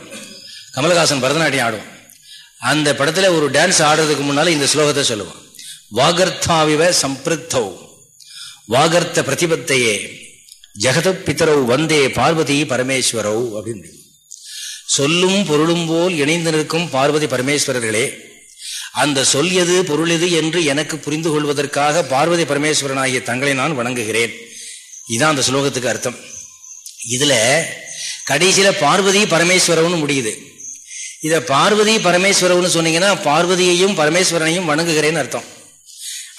கமலஹாசன் பரதநாட்டியம் ஆடுவான். அந்த படத்துல ஒரு டான்ஸ் ஆடுறதுக்கு முன்னால இந்த ஸ்லோகத்தை சொல்லுவான். வாகர்த்தாவிவ சம்பிருத்தௌ. வாகர்த்த பிரதிபத்தையே. ஜெகத பித்தரவு வந்தே பார்வதி பரமேஸ்வரவு அப்படின்னு. சொல்லும் பொருளும் போல் இணைந்து நிற்கும் பார்வதி பரமேஸ்வரர்களே அந்த சொல் எது பொருள் எது என்று எனக்கு புரிந்து கொள்வதற்காக பார்வதி பரமேஸ்வரன் ஆகிய தங்களை நான் வணங்குகிறேன். இதுதான் அந்த ஸ்லோகத்துக்கு அர்த்தம். இதுல கடைசியில பார்வதி பரமேஸ்வரம்னு முடியுது. இத பார்வதி பரமேஸ்வரம்னு சொன்னீங்கன்னா பார்வதியையும் பரமேஸ்வரனையும் வணங்குகிறேன்னு அர்த்தம்.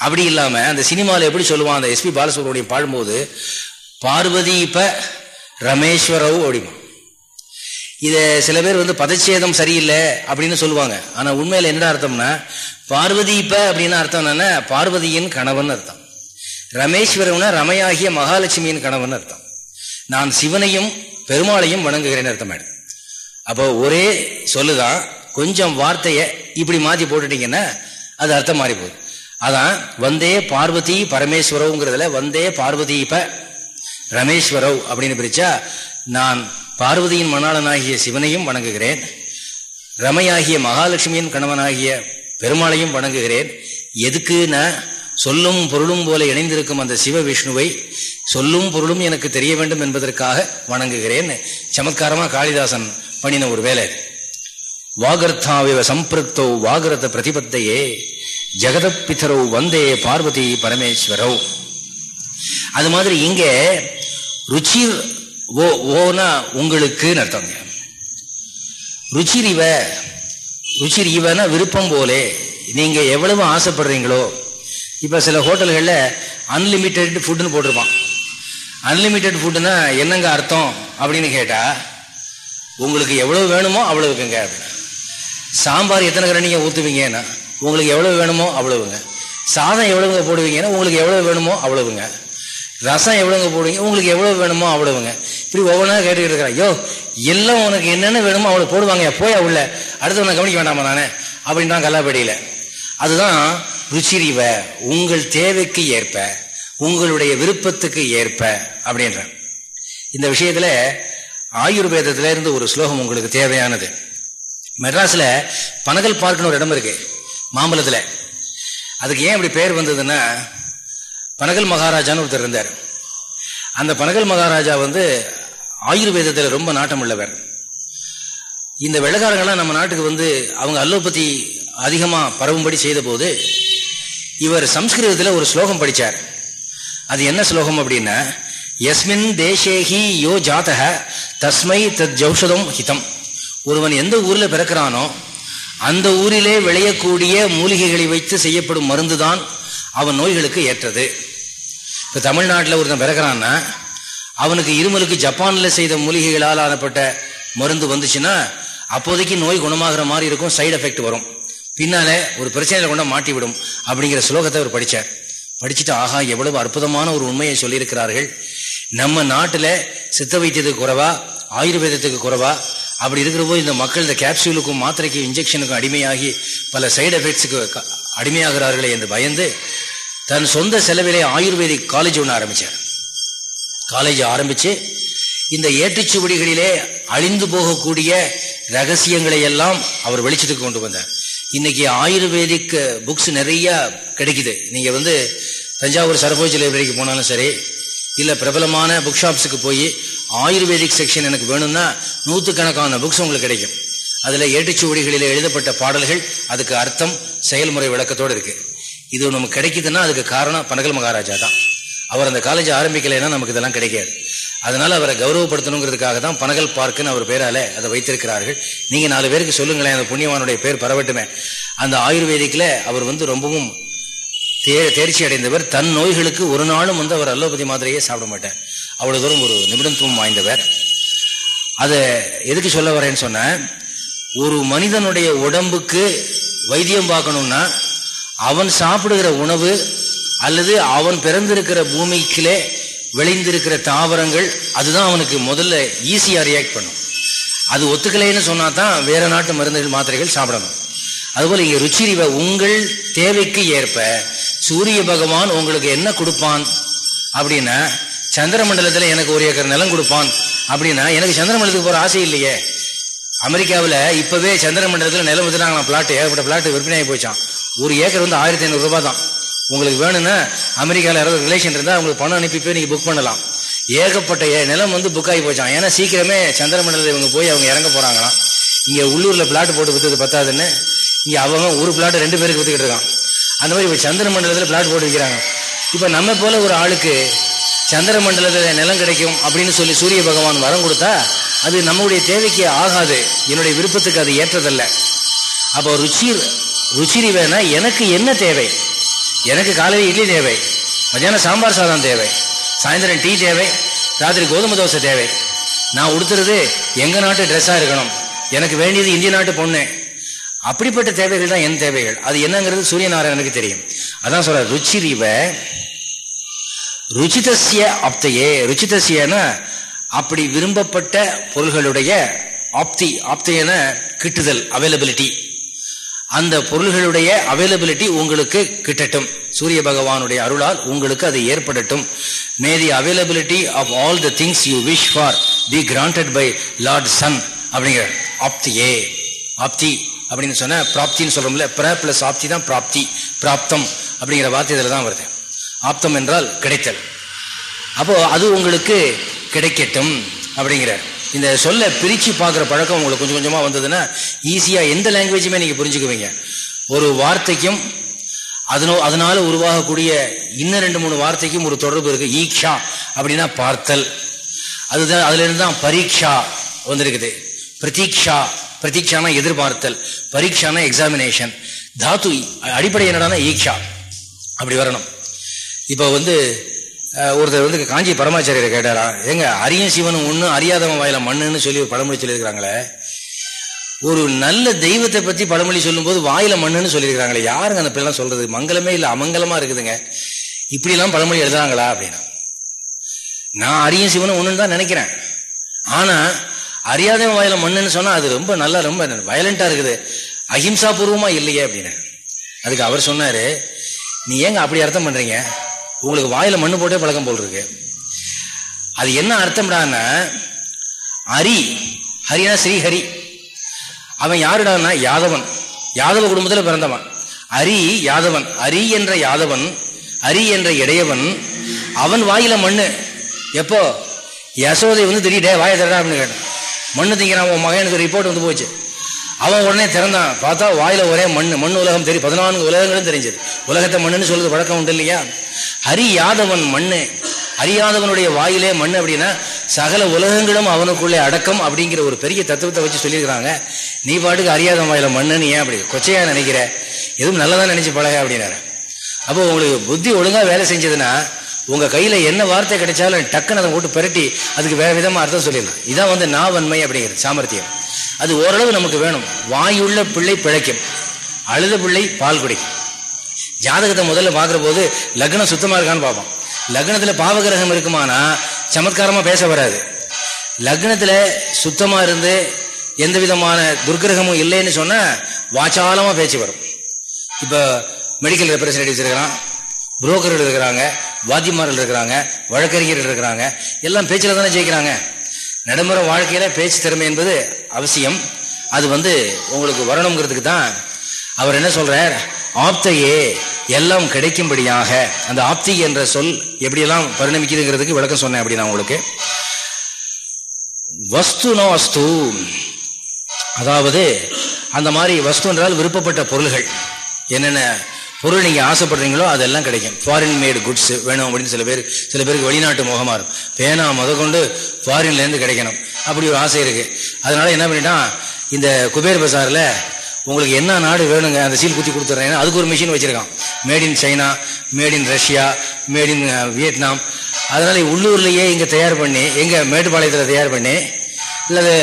அப்படி இல்லாம அந்த சினிமாவில் எப்படி சொல்லுவான் அந்த எஸ்பி பாலசுப்ரமணியம் பாடும்போது பார்வதி இப்ப ரமேஸ்வரவு அப்படிமா இதை சில பேர் வந்து பதச்சேதம் சரியில்லை அப்படின்னு சொல்லுவாங்க. ஆனால் உண்மையில் என்ன அர்த்தம்னா பார்வதி இப்ப அப்படின்னு அர்த்தம் என்னன்னா பார்வதியின் கணவன் அர்த்தம். ரமேஸ்வரம்னா ரமையாகிய மகாலட்சுமியின் கணவன் அர்த்தம். நான் சிவனையும் பெருமாளையும் வணங்குகிறேன்னு அர்த்தம் ஆயிடும் அப்போ ஒரே சொல்லுதான் கொஞ்சம் வார்த்தையை இப்படி மாத்தி போட்டுட்டீங்கன்னா அது அர்த்தம் மாறி போகுது. அதான் வந்தே பார்வதி பரமேஸ்வரவுங்கிறதுல வந்தே பார்வதி இப்ப ரமேஸ்வரவ் அப்படின்னு பிரிச்சா நான் பார்வதியின் மணாளனாகிய சிவனையும் வணங்குகிறேன். ரமையாகிய மகாலட்சுமியின் கணவனாகிய பெருமாளையும் வணங்குகிறேன். எதுக்கு நான் சொல்லும் பொருளும் போல இணைந்திருக்கும் அந்த சிவ விஷ்ணுவை சொல்லும் பொருளும் எனக்கு தெரிய வேண்டும் என்பதற்காக வணங்குகிறேன். சமத்காரமா காளிதாசன் பண்ணின ஒரு வேலை. வாகர்த்தாவிவ சம்பிருத்தோ வாகரத பிரதிபத்தையே ஜெகதப்பித்தரோ வந்தே பார்வதி பரமேஸ்வரோ. அது மாதிரி இங்க ருச்சி ஓ ஓனா உங்களுக்கு அர்த்தங்க. ருச்சிரிவ ருச்சிரிவனா விருப்பம் போலே நீங்க எவ்வளவு ஆசைப்படுறீங்களோ இப்ப சில ஹோட்டல்களில் அன்லிமிட்டெட் ஃபுட்டுன்னு போட்டிருப்பான். அன்லிமிட்டெட் ஃபுட்டுன்னா என்னங்க அர்த்தம் அப்படின்னு கேட்டா உங்களுக்கு எவ்வளவு வேணுமோ அவ்வளவுக்குங்க. சாம்பார் எத்தனை கரை நீங்க ஊத்துவீங்கன்னா உங்களுக்கு எவ்வளவு வேணுமோ அவ்வளவுங்க. சாதம் எவ்வளவுங்க போடுவீங்கன்னா உங்களுக்கு எவ்வளவு வேணுமோ அவ்வளவுங்க. ரசம் எவ்வளவுங்க போடுவீங்க? உங்களுக்கு எவ்வளவு வேணுமோ அவ்வளவுங்க. இப்படி ஒவ்வொன்றா கேட்டுக்கிட்டு இருக்கிறேன் ஐயோ எல்லாம் உனக்கு என்னென்ன வேணுமோ அவ்வளவு போடுவாங்க போய் உள்ள. அடுத்து உனக்கு கவனிக்க வேண்டாமா நானே? அப்படின்றான் கல்லாப்படியில. அதுதான் ருச்சிரிவ உங்கள் தேவைக்கு ஏற்ப உங்களுடைய விருப்பத்துக்கு ஏற்ப அப்படின்ற இந்த விஷயத்துல ஆயுர்வேதத்துல இருந்து ஒரு ஸ்லோகம் உங்களுக்கு தேவையானது. மெட்ராஸ்ல பனகல் பார்க்குன்னு ஒரு இடம் இருக்கு மாம்பழத்தில். அதுக்கு ஏன் இப்படி பேர் வந்ததுன்னா பனகல் மகாராஜான்னு ஒருத்தர் இருந்தார். அந்த பனகல் மகாராஜா வந்து ஆயுர்வேதத்தில் ரொம்ப நாட்டம் உள்ளவர். இந்த வெள்ளக்காரங்கள்லாம் நம்ம நாட்டுக்கு வந்து அவங்க அல்லோபதி அதிகமாக பரவும்படி செய்த போது இவர் சம்ஸ்கிருதத்தில் ஒரு ஸ்லோகம் படித்தார் அது என்ன ஸ்லோகம் அப்படின்னா எஸ்மின் தேசேஹி யோ ஜாதக தஸ்மை தத் ஜௌஷதம் ஹிதம். ஒருவன் எந்த ஊரில் பிறக்கிறானோ அந்த ஊரிலே விளையக்கூடிய மூலிகைகளை வைத்து செய்யப்படும் மருந்து தான் அவன் நோய்களுக்கு ஏற்றது. இப்போ தமிழ்நாட்டில் ஒருத்தன் பிறக்கிறான்னா அவனுக்கு இருமலுக்கு ஜப்பானில் செய்த மூலிகைகளால் ஆனப்பட்ட மருந்து வந்துச்சுன்னா அப்போதைக்கு நோய் குணமாகிற மாதிரி இருக்கும் சைடு எஃபெக்ட் வரும். பின்னால ஒரு பிரச்சனையில கொண்டா மாட்டி விடும் அப்படிங்கிற ஸ்லோகத்தை அவர் படித்தார் படிச்சுட்டு ஆஹா எவ்வளவு அற்புதமான ஒரு உண்மையை சொல்லியிருக்கிறார்கள். நம்ம நாட்டில் சித்த வைத்தியத்துக்கு குறைவா ஆயுர்வேதத்துக்கு குறைவா அப்படி இருக்கிற போது இந்த மக்கள் இந்த கேப்சூலுக்கும் மாத்திரைக்கும் இன்ஜெக்ஷனுக்கும் அடிமையாகி பல சைடு எஃபெக்ட்ஸுக்கு அடிமையாகிறார்களே என்று பயந்து தன் சொந்த செலவிலே ஆயுர்வேதிக் காலேஜ் ஒன்று ஆரம்பித்தார் காலேஜ் ஆரம்பித்து இந்த ஏற்றுச்சுவடிகளிலே அழிந்து போகக்கூடிய ரகசியங்களை எல்லாம் அவர் வெளிச்சத்துக்கு கொண்டு வந்தார். இன்னைக்கு ஆயுர்வேதிக் புக்ஸ் நிறைய கிடைக்குது. நீங்கள் வந்து தஞ்சாவூர் சரபோஜி லைப்ரரிக்கு போனாலும் சரி இல்லை பிரபலமான புக் ஷாப்ஸுக்கு போய் ஆயுர்வேதிக் செக்ஷன் எனக்கு வேணும்னா நூற்றுக்கணக்கான புக்ஸ் உங்களுக்கு கிடைக்கும். அதில் ஏட்டுச்சுவடிகளில் எழுதப்பட்ட பாடல்கள் அதுக்கு அர்த்தம் செயல்முறை விளக்கத்தோடு இருக்கு. இது நமக்கு கிடைக்குதுன்னா அதுக்கு காரணம் பனகல் மகாராஜா தான். அவர் அந்த காலேஜ் ஆரம்பிக்கலைன்னா நமக்கு இதெல்லாம் கிடைக்காது. அதனால அவரை கௌரவப்படுத்தணுங்கிறதுக்காக தான் பனகல் பார்க்குன்னு அவர் பேரால அதை வைத்திருக்கிறார்கள். நீங்க நாலு பேருக்கு சொல்லுங்களேன் அந்த புண்ணியவானுடைய பேர் பரவட்டுமே. அந்த ஆயுர்வேதிக்கில் அவர் வந்து ரொம்பவும் தே தேர்ச்சி அடைந்தவர். தன் நோய்களுக்கு ஒரு நாளும் வந்து அவர் அல்லோபதி மாதிரியே சாப்பிட மாட்டார். அவ்வளவு தூரம் ஒரு நிபுணத்துவம் வாய்ந்தவர். அதை எதுக்கு சொல்ல வரேன்னு சொன்ன ஒரு மனிதனுடைய உடம்புக்கு வைத்தியம் பார்க்கணும்னா அவன் சாப்பிடுகிற உணவு அல்லது அவன் பிறந்திருக்கிற பூமிக்கிலே விளைந்திருக்கிற தாவரங்கள் அதுதான் அவனுக்கு முதல்ல ஈஸியாக ரியாக்ட் பண்ணும். அது ஒத்துக்கலைன்னு சொன்னா தான் வேற நாட்டு மருந்துகள் மாத்திரைகள் சாப்பிடணும். அதுபோல் இங்கே ருச்சிரிவை உங்கள் தேவைக்கு ஏற்ப சூரிய பகவான் உங்களுக்கு என்ன கொடுப்பான் அப்படின்னா சந்திரமண்டலத்தில் எனக்கு ஒரு ஏக்கர் நிலம் கொடுப்பான் அப்படின்னா எனக்கு சந்திரமண்டலத்துக்கு போகிற ஆசை இல்லையே. அமெரிக்காவில் இப்போவே சந்திரமண்டலத்தில் நிலம் வித்துனாங்க பிளாட் ஏகப்பட்ட பிளாட் விற்பனையாகி போச்சான் ஒரு ஏக்கர் வந்து ஆயிரத்தி ஐநூறுரூபா தான் உங்களுக்கு வேணும்னா அமெரிக்காவில் யாராவது ரிலேஷன் இருந்தால் உங்களுக்கு பணம் அனுப்பி போய் நீங்கள் புக் பண்ணலாம். ஏகப்பட்ட நிலம் வந்து புக் ஆகி போச்சான் ஏன்னா சீக்கிரமே சந்திரமண்டலத்தில் இவங்க போய் அவங்க இறங்க போகிறாங்களாம் இங்கே உள்ளூரில் பிளாட் போட்டு விற்றது பத்தாதுன்னு இங்கே அவங்க ஒரு பிளாட் ரெண்டு பேருக்கு வித்துக்கிட்டு இருக்கான். அந்த மாதிரி இப்போ சந்திரமண்டலத்தில் பிளாட் போட்டு வைக்கிறாங்க. இப்போ நம்ம போல ஒரு ஆளுக்கு சந்திரமண்டலத்தில் நிலம் கிடைக்கும் அப்படின்னு சொல்லி சூரிய பகவான் வரம் கொடுத்தா அது நம்முடைய தேவைக்கு ஆகாது. என்னுடைய விருப்பத்துக்கு அது ஏற்றதல்ல. அப்போ ருச்சி ருச்சிரி வேணா எனக்கு என்ன தேவை? எனக்கு காலையில் இட்லி தேவை. மத்தியானம் சாம்பார் சாதம் தேவை. சாயந்தரம் டீ தேவை. ராத்திரி கோதுமை தோசை தேவை. நான் உடுத்துறது எங்கள் நாட்டு ட்ரெஸ்ஸாக இருக்கணும். எனக்கு வேண்டியது இந்திய நாட்டு பொண்ணு. அப்படிப்பட்ட தேவைகள் தான் என் தேவைகள். அது என்னங்கிறது சூரியநாராயணனுக்கு தெரியும். அதான் சொல்ற ருச்சிரிவ ருச்சிதசிய அப்தையே ருச்சிதசியன்னா அப்படி விரும்பப்பட்ட பொருள்களுடைய ஆப்தி ஆப்தையன கிட்டுதல் அவைலபிலிட்டி அந்த பொருள்களுடைய அவைலபிலிட்டி உங்களுக்கு கிட்டட்டும். சூரிய பகவானுடைய அருளால் உங்களுக்கு அது ஏற்படட்டும். May the availability of all the things you wish for be granted by lord sun அப்படிங்கிற ஆப்தியே. ஆப்தி அப்படின்னு சொன்ன பிராப்தின்னு சொல்றோம்ல பிர பிளஸ் ஆப்தி தான் பிராப்தி பிராப்தம் அப்படிங்கிற வார்த்தை இதில் தான் வருது. ஆப்தம் என்றால் கிடைத்தல். அப்போ அது உங்களுக்கு கிடைக்கட்டும் அப்படிங்கிற இந்த சொல்ல பிரிச்சு பார்க்குற பழக்கம் உங்களுக்கு கொஞ்சம் கொஞ்சமாக வந்ததுன்னா ஈஸியாக எந்த லாங்குவேஜுமே நீங்கள் புரிஞ்சுக்குவீங்க. ஒரு வார்த்தைக்கும் அதனோ அதனால உருவாகக்கூடிய இன்னும் ரெண்டு மூணு வார்த்தைக்கும் ஒரு தொடர்பு இருக்கு. ஈக்ஷா அப்படின்னா பார்த்தல். அதுதான் அதுல இருந்து தான் பரீட்சா வந்திருக்குது. பிரதீக்ஷா பிரதீட்சானா எதிர்பார்த்தல். பரீட்சானா எக்ஸாமினேஷன் தாத்து அடிப்படை என்னடானா ஈக்ஷா. அப்படி வரணும். இப்போ வந்து ஒருத்தர் வந்து காஞ்சி பரமாச்சாரியரை கேட்டாரா எங்க அரிய சிவனும் ஒன்று அறியாதவன் வாயில மண்ணுன்னு சொல்லி ஒரு பழமொழி சொல்லியிருக்கிறாங்களே. ஒரு நல்ல தெய்வத்தை பத்தி பழமொழி சொல்லும்போது வாயில மண்ணுன்னு சொல்லியிருக்கிறாங்களே யாருங்க அந்த பிள்ளைலாம் சொல்றது? மங்களமே இல்லை அமங்கலமா இருக்குதுங்க. இப்படிலாம் பழமொழி எழுதுறாங்களா அப்படின்னா நான் அரிய சிவனும் ஒன்றுன்னு தான் நினைக்கிறேன். ஆனா அறியாதவன் வாயில மண்ணுன்னு சொன்னா அது ரொம்ப நல்லா ரொம்ப வயலண்டா இருக்குது. அஹிம்சா பூர்வமா இல்லையே அப்படின்னு. அதுக்கு அவர் சொன்னாரு நீ ஏங்க அப்படி அர்த்தம் பண்றீங்க? உங்களுக்கு வாயில மண்ணு போட்டே பழக்கம் போல் இருக்கு அது என்ன அர்த்தம்டான்னா ஹரி ஹரினா ஸ்ரீஹரி. அவன் யாருடான்னா யாதவன். யாதவ குடும்பத்தில் பிறந்தவன். அரி யாதவன். அரி என்ற யாதவன் அரி என்ற இடையவன் அவன் வாயில மண்ணு. எப்போ? யசோதை வந்து திடீடே வாய திறடா அப்படின்னு கேட்டான். மண்ணு திங்கிறான் உன் மகனுக்கு ரிப்போர்ட் வந்து போச்சு. அவன் உடனே திறந்தான். பார்த்தா வாயில ஒரே மண் மண் உலகம் தெரியும். பதினான்கு உலகங்களும் தெரிஞ்சது. உலகத்தை மண்ணுன்னு சொல்றது வழக்கம் உண்டு இல்லையா? அறியாதவன் மண்ணு. அறியாதவனுடைய வாயிலே மண் அப்படின்னா சகல உலகங்களும் அவனுக்குள்ளே அடக்கம் அப்படிங்கிற ஒரு பெரிய தத்துவத்தை வச்சு சொல்லியிருக்கிறாங்க. நீ பாட்டுக்கு அறியாதவன் வாயில மண்ணுன்னு ஏன் அப்படி கொச்சையா நினைக்கிற? எதுவும் நல்லதான் நினைச்சு பழக அப்படின்னாரு. அப்போ உங்களுக்கு புத்தி ஒழுங்கா வேலை செஞ்சதுன்னா உங்க கையில என்ன வார்த்தை கிடைச்சாலும் டக்குன்னு அதை போட்டு பெரட்டி அதுக்கு வேற விதமா அர்த்தம் சொல்லிடலாம். இதான் வந்து நாவன்மை அப்படிங்கிறது சாமர்த்தியம். அது ஓரளவு நமக்கு வேணும். வாயுள்ள பிள்ளை பிழைக்கும். அழுத பிள்ளை பால் குடிக்கும். ஜாதகத்தை முதல்ல பார்க்குற போது லக்னம் சுத்தமாக இருக்கான்னு பார்ப்போம். லக்னத்தில் பாவகிரகம் இருக்குமானா சமத்காரமாக பேச வராது. லக்னத்தில் சுத்தமாக இருந்து எந்த விதமான துர்கிரகமும் இல்லைன்னு சொன்னால் வாச்சாலமாக பேச்சு வரும். இப்போ மெடிக்கல் ரெப்ரஸன்டேட்டிவ்ஸ் இருக்கிறான் புரோக்கர்கள் இருக்கிறாங்க வாத்தியமார்கள் இருக்கிறாங்க வழக்கறிஞர்கள் இருக்கிறாங்க எல்லாம் பேச்சில் தானே ஜெயிக்கிறாங்க. நடைமுறை வாழ்க்கையில் பேச்சு திறமை என்பது அவசியம். அது வந்து உங்களுக்கு வரணுங்கிறதுக்கு தான் அவர் என்ன சொல்கிறார் ஆப்தையே எல்லாம் கிடைக்கும்படியாக அந்த ஆப்தி என்ற சொல் எப்படியெல்லாம் பரிணமிக்குதுங்கிறதுக்கு விளக்கம் சொன்னேன் அப்படின்னா உங்களுக்கு. வஸ்து நோ அதாவது அந்த மாதிரி வஸ்து என்றால் விருப்பப்பட்ட பொருள்கள். என்னென்ன பொருள் நீங்கள் ஆசைப்படுறீங்களோ அதெல்லாம் கிடைக்கும். ஃபாரின் மேடு குட்ஸ் வேணும் அப்படின்னு சில பேர் சில பேருக்கு வெளிநாட்டு முகமாக இருக்கும். பேனா முத கொண்டு கிடைக்கணும். அப்படி ஒரு ஆசை இருக்குது அதனால என்ன பண்ணிட்டான்? இந்த குபேர் பசாரில் உங்களுக்கு என்ன நாடு வேணுங்க அந்த சீல் குத்தி கொடுத்துட்றேன் அதுக்கு ஒரு மிஷின் வச்சிருக்கான். Made in China made in Russia made in Vietnam அதனால உள்ளூர்லேயே இங்கே தயார் பண்ணி எங்கே மேட்டுப்பாளையத்தில் தயார் பண்ணி இல்லை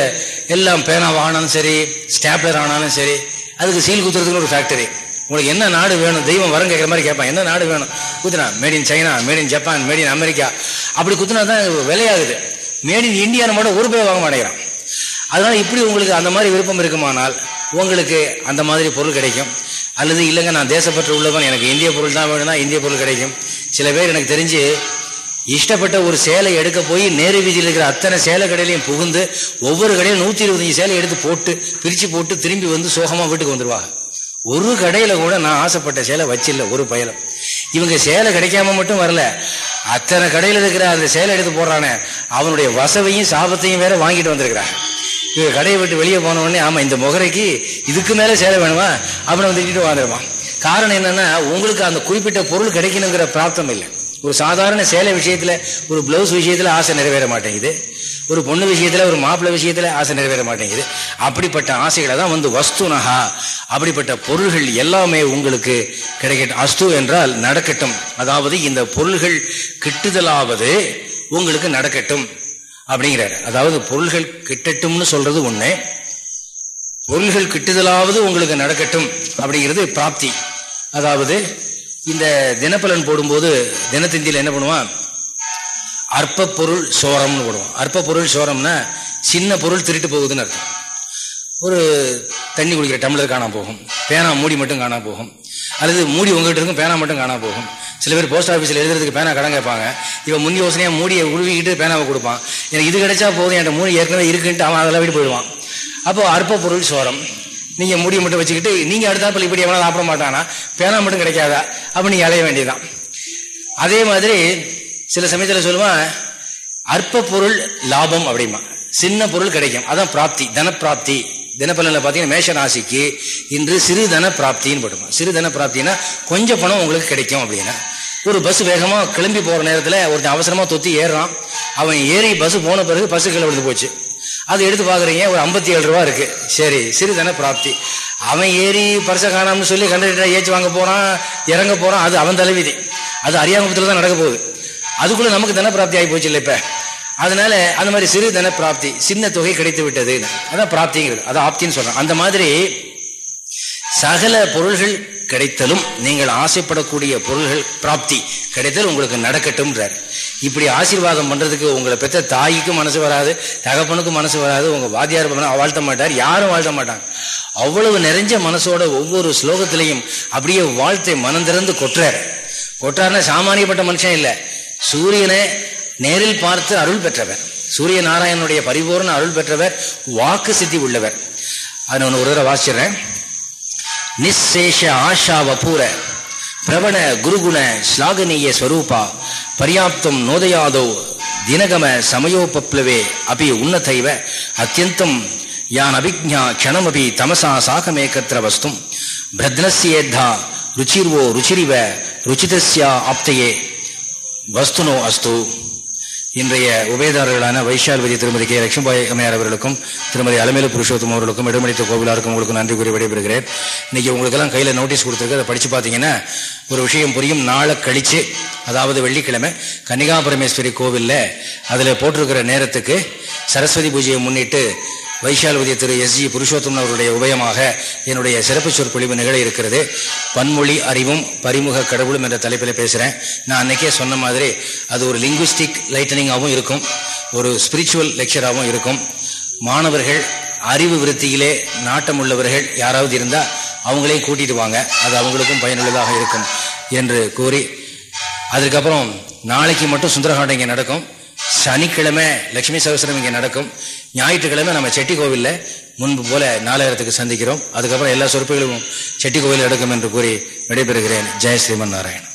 எல்லாம் பேனா ஆனாலும் சரி ஸ்டாப்லர் ஆனாலும் சரி அதுக்கு சீல் குத்துறதுக்குன்னு ஒரு ஃபேக்டரி உங்களுக்கு என்ன நாடு வேணும்? தெய்வம் வரம் கேட்குற மாதிரி கேட்பான். என்ன நாடு வேணும்? குத்துனா made in China made in Japan made in America அப்படி குத்துனா தான் விலையாகுது. மேட் இன் இந்தியான்னு மட்டும் ஒரு பேர் வாங்க மாட்டேங்கிறான். அதனால இப்படி உங்களுக்கு அந்த மாதிரி விருப்பம் இருக்குமானால் உங்களுக்கு அந்த மாதிரி பொருள் கிடைக்கும். அல்லது இல்லைங்க நான் தேசப்பற்று உள்ளவன் எனக்கு இந்திய பொருள் தான் வேணும்னா இந்திய பொருள் கிடைக்கும். சில பேர் எனக்கு தெரிஞ்சு இஷ்டப்பட்ட ஒரு சேலை எடுக்க போய் நேரு வீதியில் இருக்கிற அத்தனை சேலை கடையிலையும் புகுந்து ஒவ்வொரு கடையிலும் நூற்றி இருபத்தஞ்சு சேலை எடுத்து போட்டு பிரித்து போட்டு திரும்பி வந்து சோகமாக வீட்டுக்கு வந்துடுவாங்க ஒரு கடையில் கூட நான் ஆசைப்பட்ட சேலை வச்சில்ல ஒரு பயலும். இவங்க சேலை கிடைக்காம மட்டும் வரல. அத்தனை கடையில் இருக்கிற அந்த சேலை எடுத்து போடுறானே அவனுடைய வசவையும் சாபத்தையும் வேற வாங்கிட்டு வந்திருக்கிறான் கடையை விட்டு வெளியே போன உடனே ஆமா இந்த முகரைக்கு இதுக்கு மேல சேலை வேணுமா? அப்படின்னு வந்து திட்டிட்டு வாழ்ந்துருவான் காரணம் என்னன்னா உங்களுக்கு அந்த குறிப்பிட்ட பொருள் கிடைக்கணுங்கிற பிராப்தம் இல்லை. ஒரு சாதாரண சேலை விஷயத்துல ஒரு பிளவுஸ் விஷயத்துல ஆசை நிறைவேற மாட்டேங்குது. ஒரு பொண்ணு விஷயத்துல ஒரு மாப்பிள்ளை விஷயத்துல ஆசை நிறைவேற மாட்டேங்குது. அப்படிப்பட்ட ஆசைகளை தான் வந்து வஸ்துனஹா அப்படிப்பட்ட பொருள்கள் எல்லாமே உங்களுக்கு கிடைக்கட்டும். அஸ்து என்றால் நடக்கட்டும். அதாவது இந்த பொருள்கள் கிட்டுதலாவது உங்களுக்கு நடக்கட்டும். அப்படிங்கிறாரு. அதாவது பொருள்கள் கிட்டட்டும்னு சொல்றது ஒண்ணு. பொருள்கள் கிட்டுதலாவது உங்களுக்கு நடக்கட்டும் அப்படிங்கிறது பிராப்தி. அதாவது இந்த தினப்பலன் போடும்போது தினத்தந்தியில் என்ன பண்ணுவான்? அற்ப பொருள் சோரம்னு போடுவோம் அற்ப பொருள் சோரம்னா சின்ன பொருள் திருட்டு போகுதுன்னு அர்த்தம். ஒரு தண்ணி குடிக்கிற டம்ளர் காணாம போகும். பேனா மூடி மட்டும் காணாம போகும். அல்லது மூடி உங்ககிட்ட இருக்கும் பேனா மட்டும் காணாம போகும். சில பேர் போஸ்ட் ஆஃபீஸில் எழுதுறதுக்கு பேனா கடன் கேட்பாங்க. இவன் முன் யோசனையாக மூடியை உருவிக்கிட்டு பேனாவை கொடுப்பான். எனக்கு இது கிடைச்சா போதும் என்கிட்ட மூடி ஏற்கனவே இருக்குன்ட்டு அவன் அதெல்லாம் விட்டு போயிடுவான். அப்போ அற்ப பொருள் சோரம். நீங்கள் மூடியை மட்டும் வச்சுக்கிட்டு நீங்கள் அடுத்தாப்பில் இப்படி எவ்வளோ சாப்பிட மாட்டானா? பேனா மட்டும் கிடைக்காதா? அப்போ நீங்கள் அலைய வேண்டியதான் அதே மாதிரி சில சமயத்தில் சொல்லுவான் அற்ப பொருள் லாபம் அப்படிமா சின்ன பொருள் கிடைக்கும். அதான் பிராப்தி தன பிராப்தி தினப்பலனில் பார்த்தீங்கன்னா மேஷ ராசிக்கு இன்று சிறுதன பிராப்தின்னு போட்டுமா சிறுதன பிராப்தினா கொஞ்சம் பணம் உங்களுக்கு கிடைக்கும் அப்படின்னா. ஒரு பஸ் வேகமாக கிளம்பி போகிற நேரத்தில் ஒருத்தன் அவசரமாக தொத்தி ஏறுறான். அவன் ஏறி பஸ் போன பிறகு பஸ்ஸு கீழே விழுந்து போச்சு. அது எடுத்து பார்க்குறீங்க ஒரு ஐம்பத்தி ஏழு ரூபா இருக்கு. சரி சிறுதன பிராப்தி. அவன் ஏறி பரிசை காணாமல் சொல்லி கண்டக்டர் ஏச்சு வாங்க போகிறான் இறங்க போகிறான் அது அவன் தலைவிதி. அது அரியாங்குப்பத்தில் தான் நடக்க போகுது. அதுக்குள்ளே நமக்கு தன பிராப்தி ஆகி போச்சு இல்லை இப்போ. அதனால அந்த மாதிரி சிறு தன பிராப்தி சின்ன தொகை கிடைத்து விட்டது அதான் பிராப்திங்கிறது. அதான் ஆப்தின்னு சொல்றேன். அந்த மாதிரி சகல பொருள்கள் கிடைத்தலும் நீங்கள் ஆசைப்படக்கூடிய பொருள்கள் பிராப்தி கிடைத்தல் உங்களுக்கு நடக்கட்டும்ன்றார். இப்படி ஆசீர்வாதம் பண்றதுக்கு உங்களை பெற்ற தாய்க்கும் மனசு வராது தகப்பனுக்கும் மனசு வராது உங்க வாத்தியார் வாழ்த்த மாட்டார் யாரும் வாழ்த்த மாட்டாங்க. அவ்வளவு நிறைஞ்ச மனசோட ஒவ்வொரு ஸ்லோகத்திலையும் அப்படியே வாழ்த்தை மனம் திறந்து கொட்டுறார். கொட்டார்னா சாமானியப்பட்ட மனுஷன் இல்லை. சூரியனை நேரில் பார்த்து அருள் பெற்றவர். சூரிய நாராயணனுடைய பரிபூர்ண அருள் பெற்றவர் வாக்கு சித்தி உள்ளவர். அது ஒன்று ஒரு தடவை வாசிடுறேன் நிசேஷ ஆஷா வபூர பிரபண குருகுண ஸ்லாகனீய ஸ்வரூபா பர்யாப்தம் நோதையாதோ தினகம சமயோபப்ளவே அபி உன்னதைவ அத்தியந்தம் யான் அபிஜா க்ஷணமபி தமசா சாகமேகத்திர வஸ்தும். பிரத்னஸ்யேத்தா ருச்சிர்வோ ருச்சிரிவ ருச்சிதஸ்யா ஆப்தையே. வஸ்துனோ அஸ்து. இன்றைய உபயதாரர்களான வைஷால்பதி திருமதி கே. லட்சுமிபாய் அம்மையார் அவர்களுக்கும் திருமதி அலமேலு புருஷோத்தம் அவர்களுக்கும் இடமளித்த கோவிலாருக்கும் உங்களுக்கு நன்றி கூறி விடைபெறுகிறேன். இன்னைக்கு உங்களுக்கெல்லாம் கையில் நோட்டீஸ் கொடுத்துருக்கு. அதை படித்து பார்த்தீங்கன்னா ஒரு விஷயம் புரியும். நாளை கழித்து அதாவது வெள்ளிக்கிழமை கன்னிகாபரமேஸ்வரி கோவிலில் அதில் போட்டிருக்கிற நேரத்துக்கு சரஸ்வதி பூஜையை முன்னிட்டு வைஷால்வதி திரு எஸ் ஜி புருஷோத்தம் அவருடைய உபயமாக என்னுடைய சிறப்பு சொற்பொழிவு நிகழ இருக்கிறது. பன்மொழி அறிவும் பரிமுக கடவுளும் என்ற தலைப்பில் பேசுகிறேன் நான் அன்னைக்கே சொன்ன மாதிரி அது ஒரு லிங்குவிஸ்டிக் லைட்டனிங்காகவும் இருக்கும். ஒரு ஸ்பிரிச்சுவல் லெக்சராகவும் இருக்கும். மாணவர்கள் அறிவு விருத்தியிலே நாட்டம் உள்ளவர்கள் யாராவது இருந்தால் அவங்களையும் கூட்டிட்டு வாங்க. அது அவங்களுக்கும் பயனுள்ளதாக இருக்கும் என்று கூறி அதுக்கப்புறம் நாளைக்கு மட்டும் சுந்தரகாண்டம் இங்கே நடக்கும். சனிக்கிழமை லட்சுமி சகசரம் இங்கே நடக்கும். ஞாயிற்றுக்கிழமை நம்ம செட்டி கோவிலில் முன்பு போல நாலாயிரத்துக்கு சந்திக்கிறோம். அதுக்கப்புறம் எல்லா சொற்புகளும் செட்டி கோவில் நடக்கும் என்று கூறி விடைபெறுகிறேன். ஜெய் ஸ்ரீமன் நாராயணன்.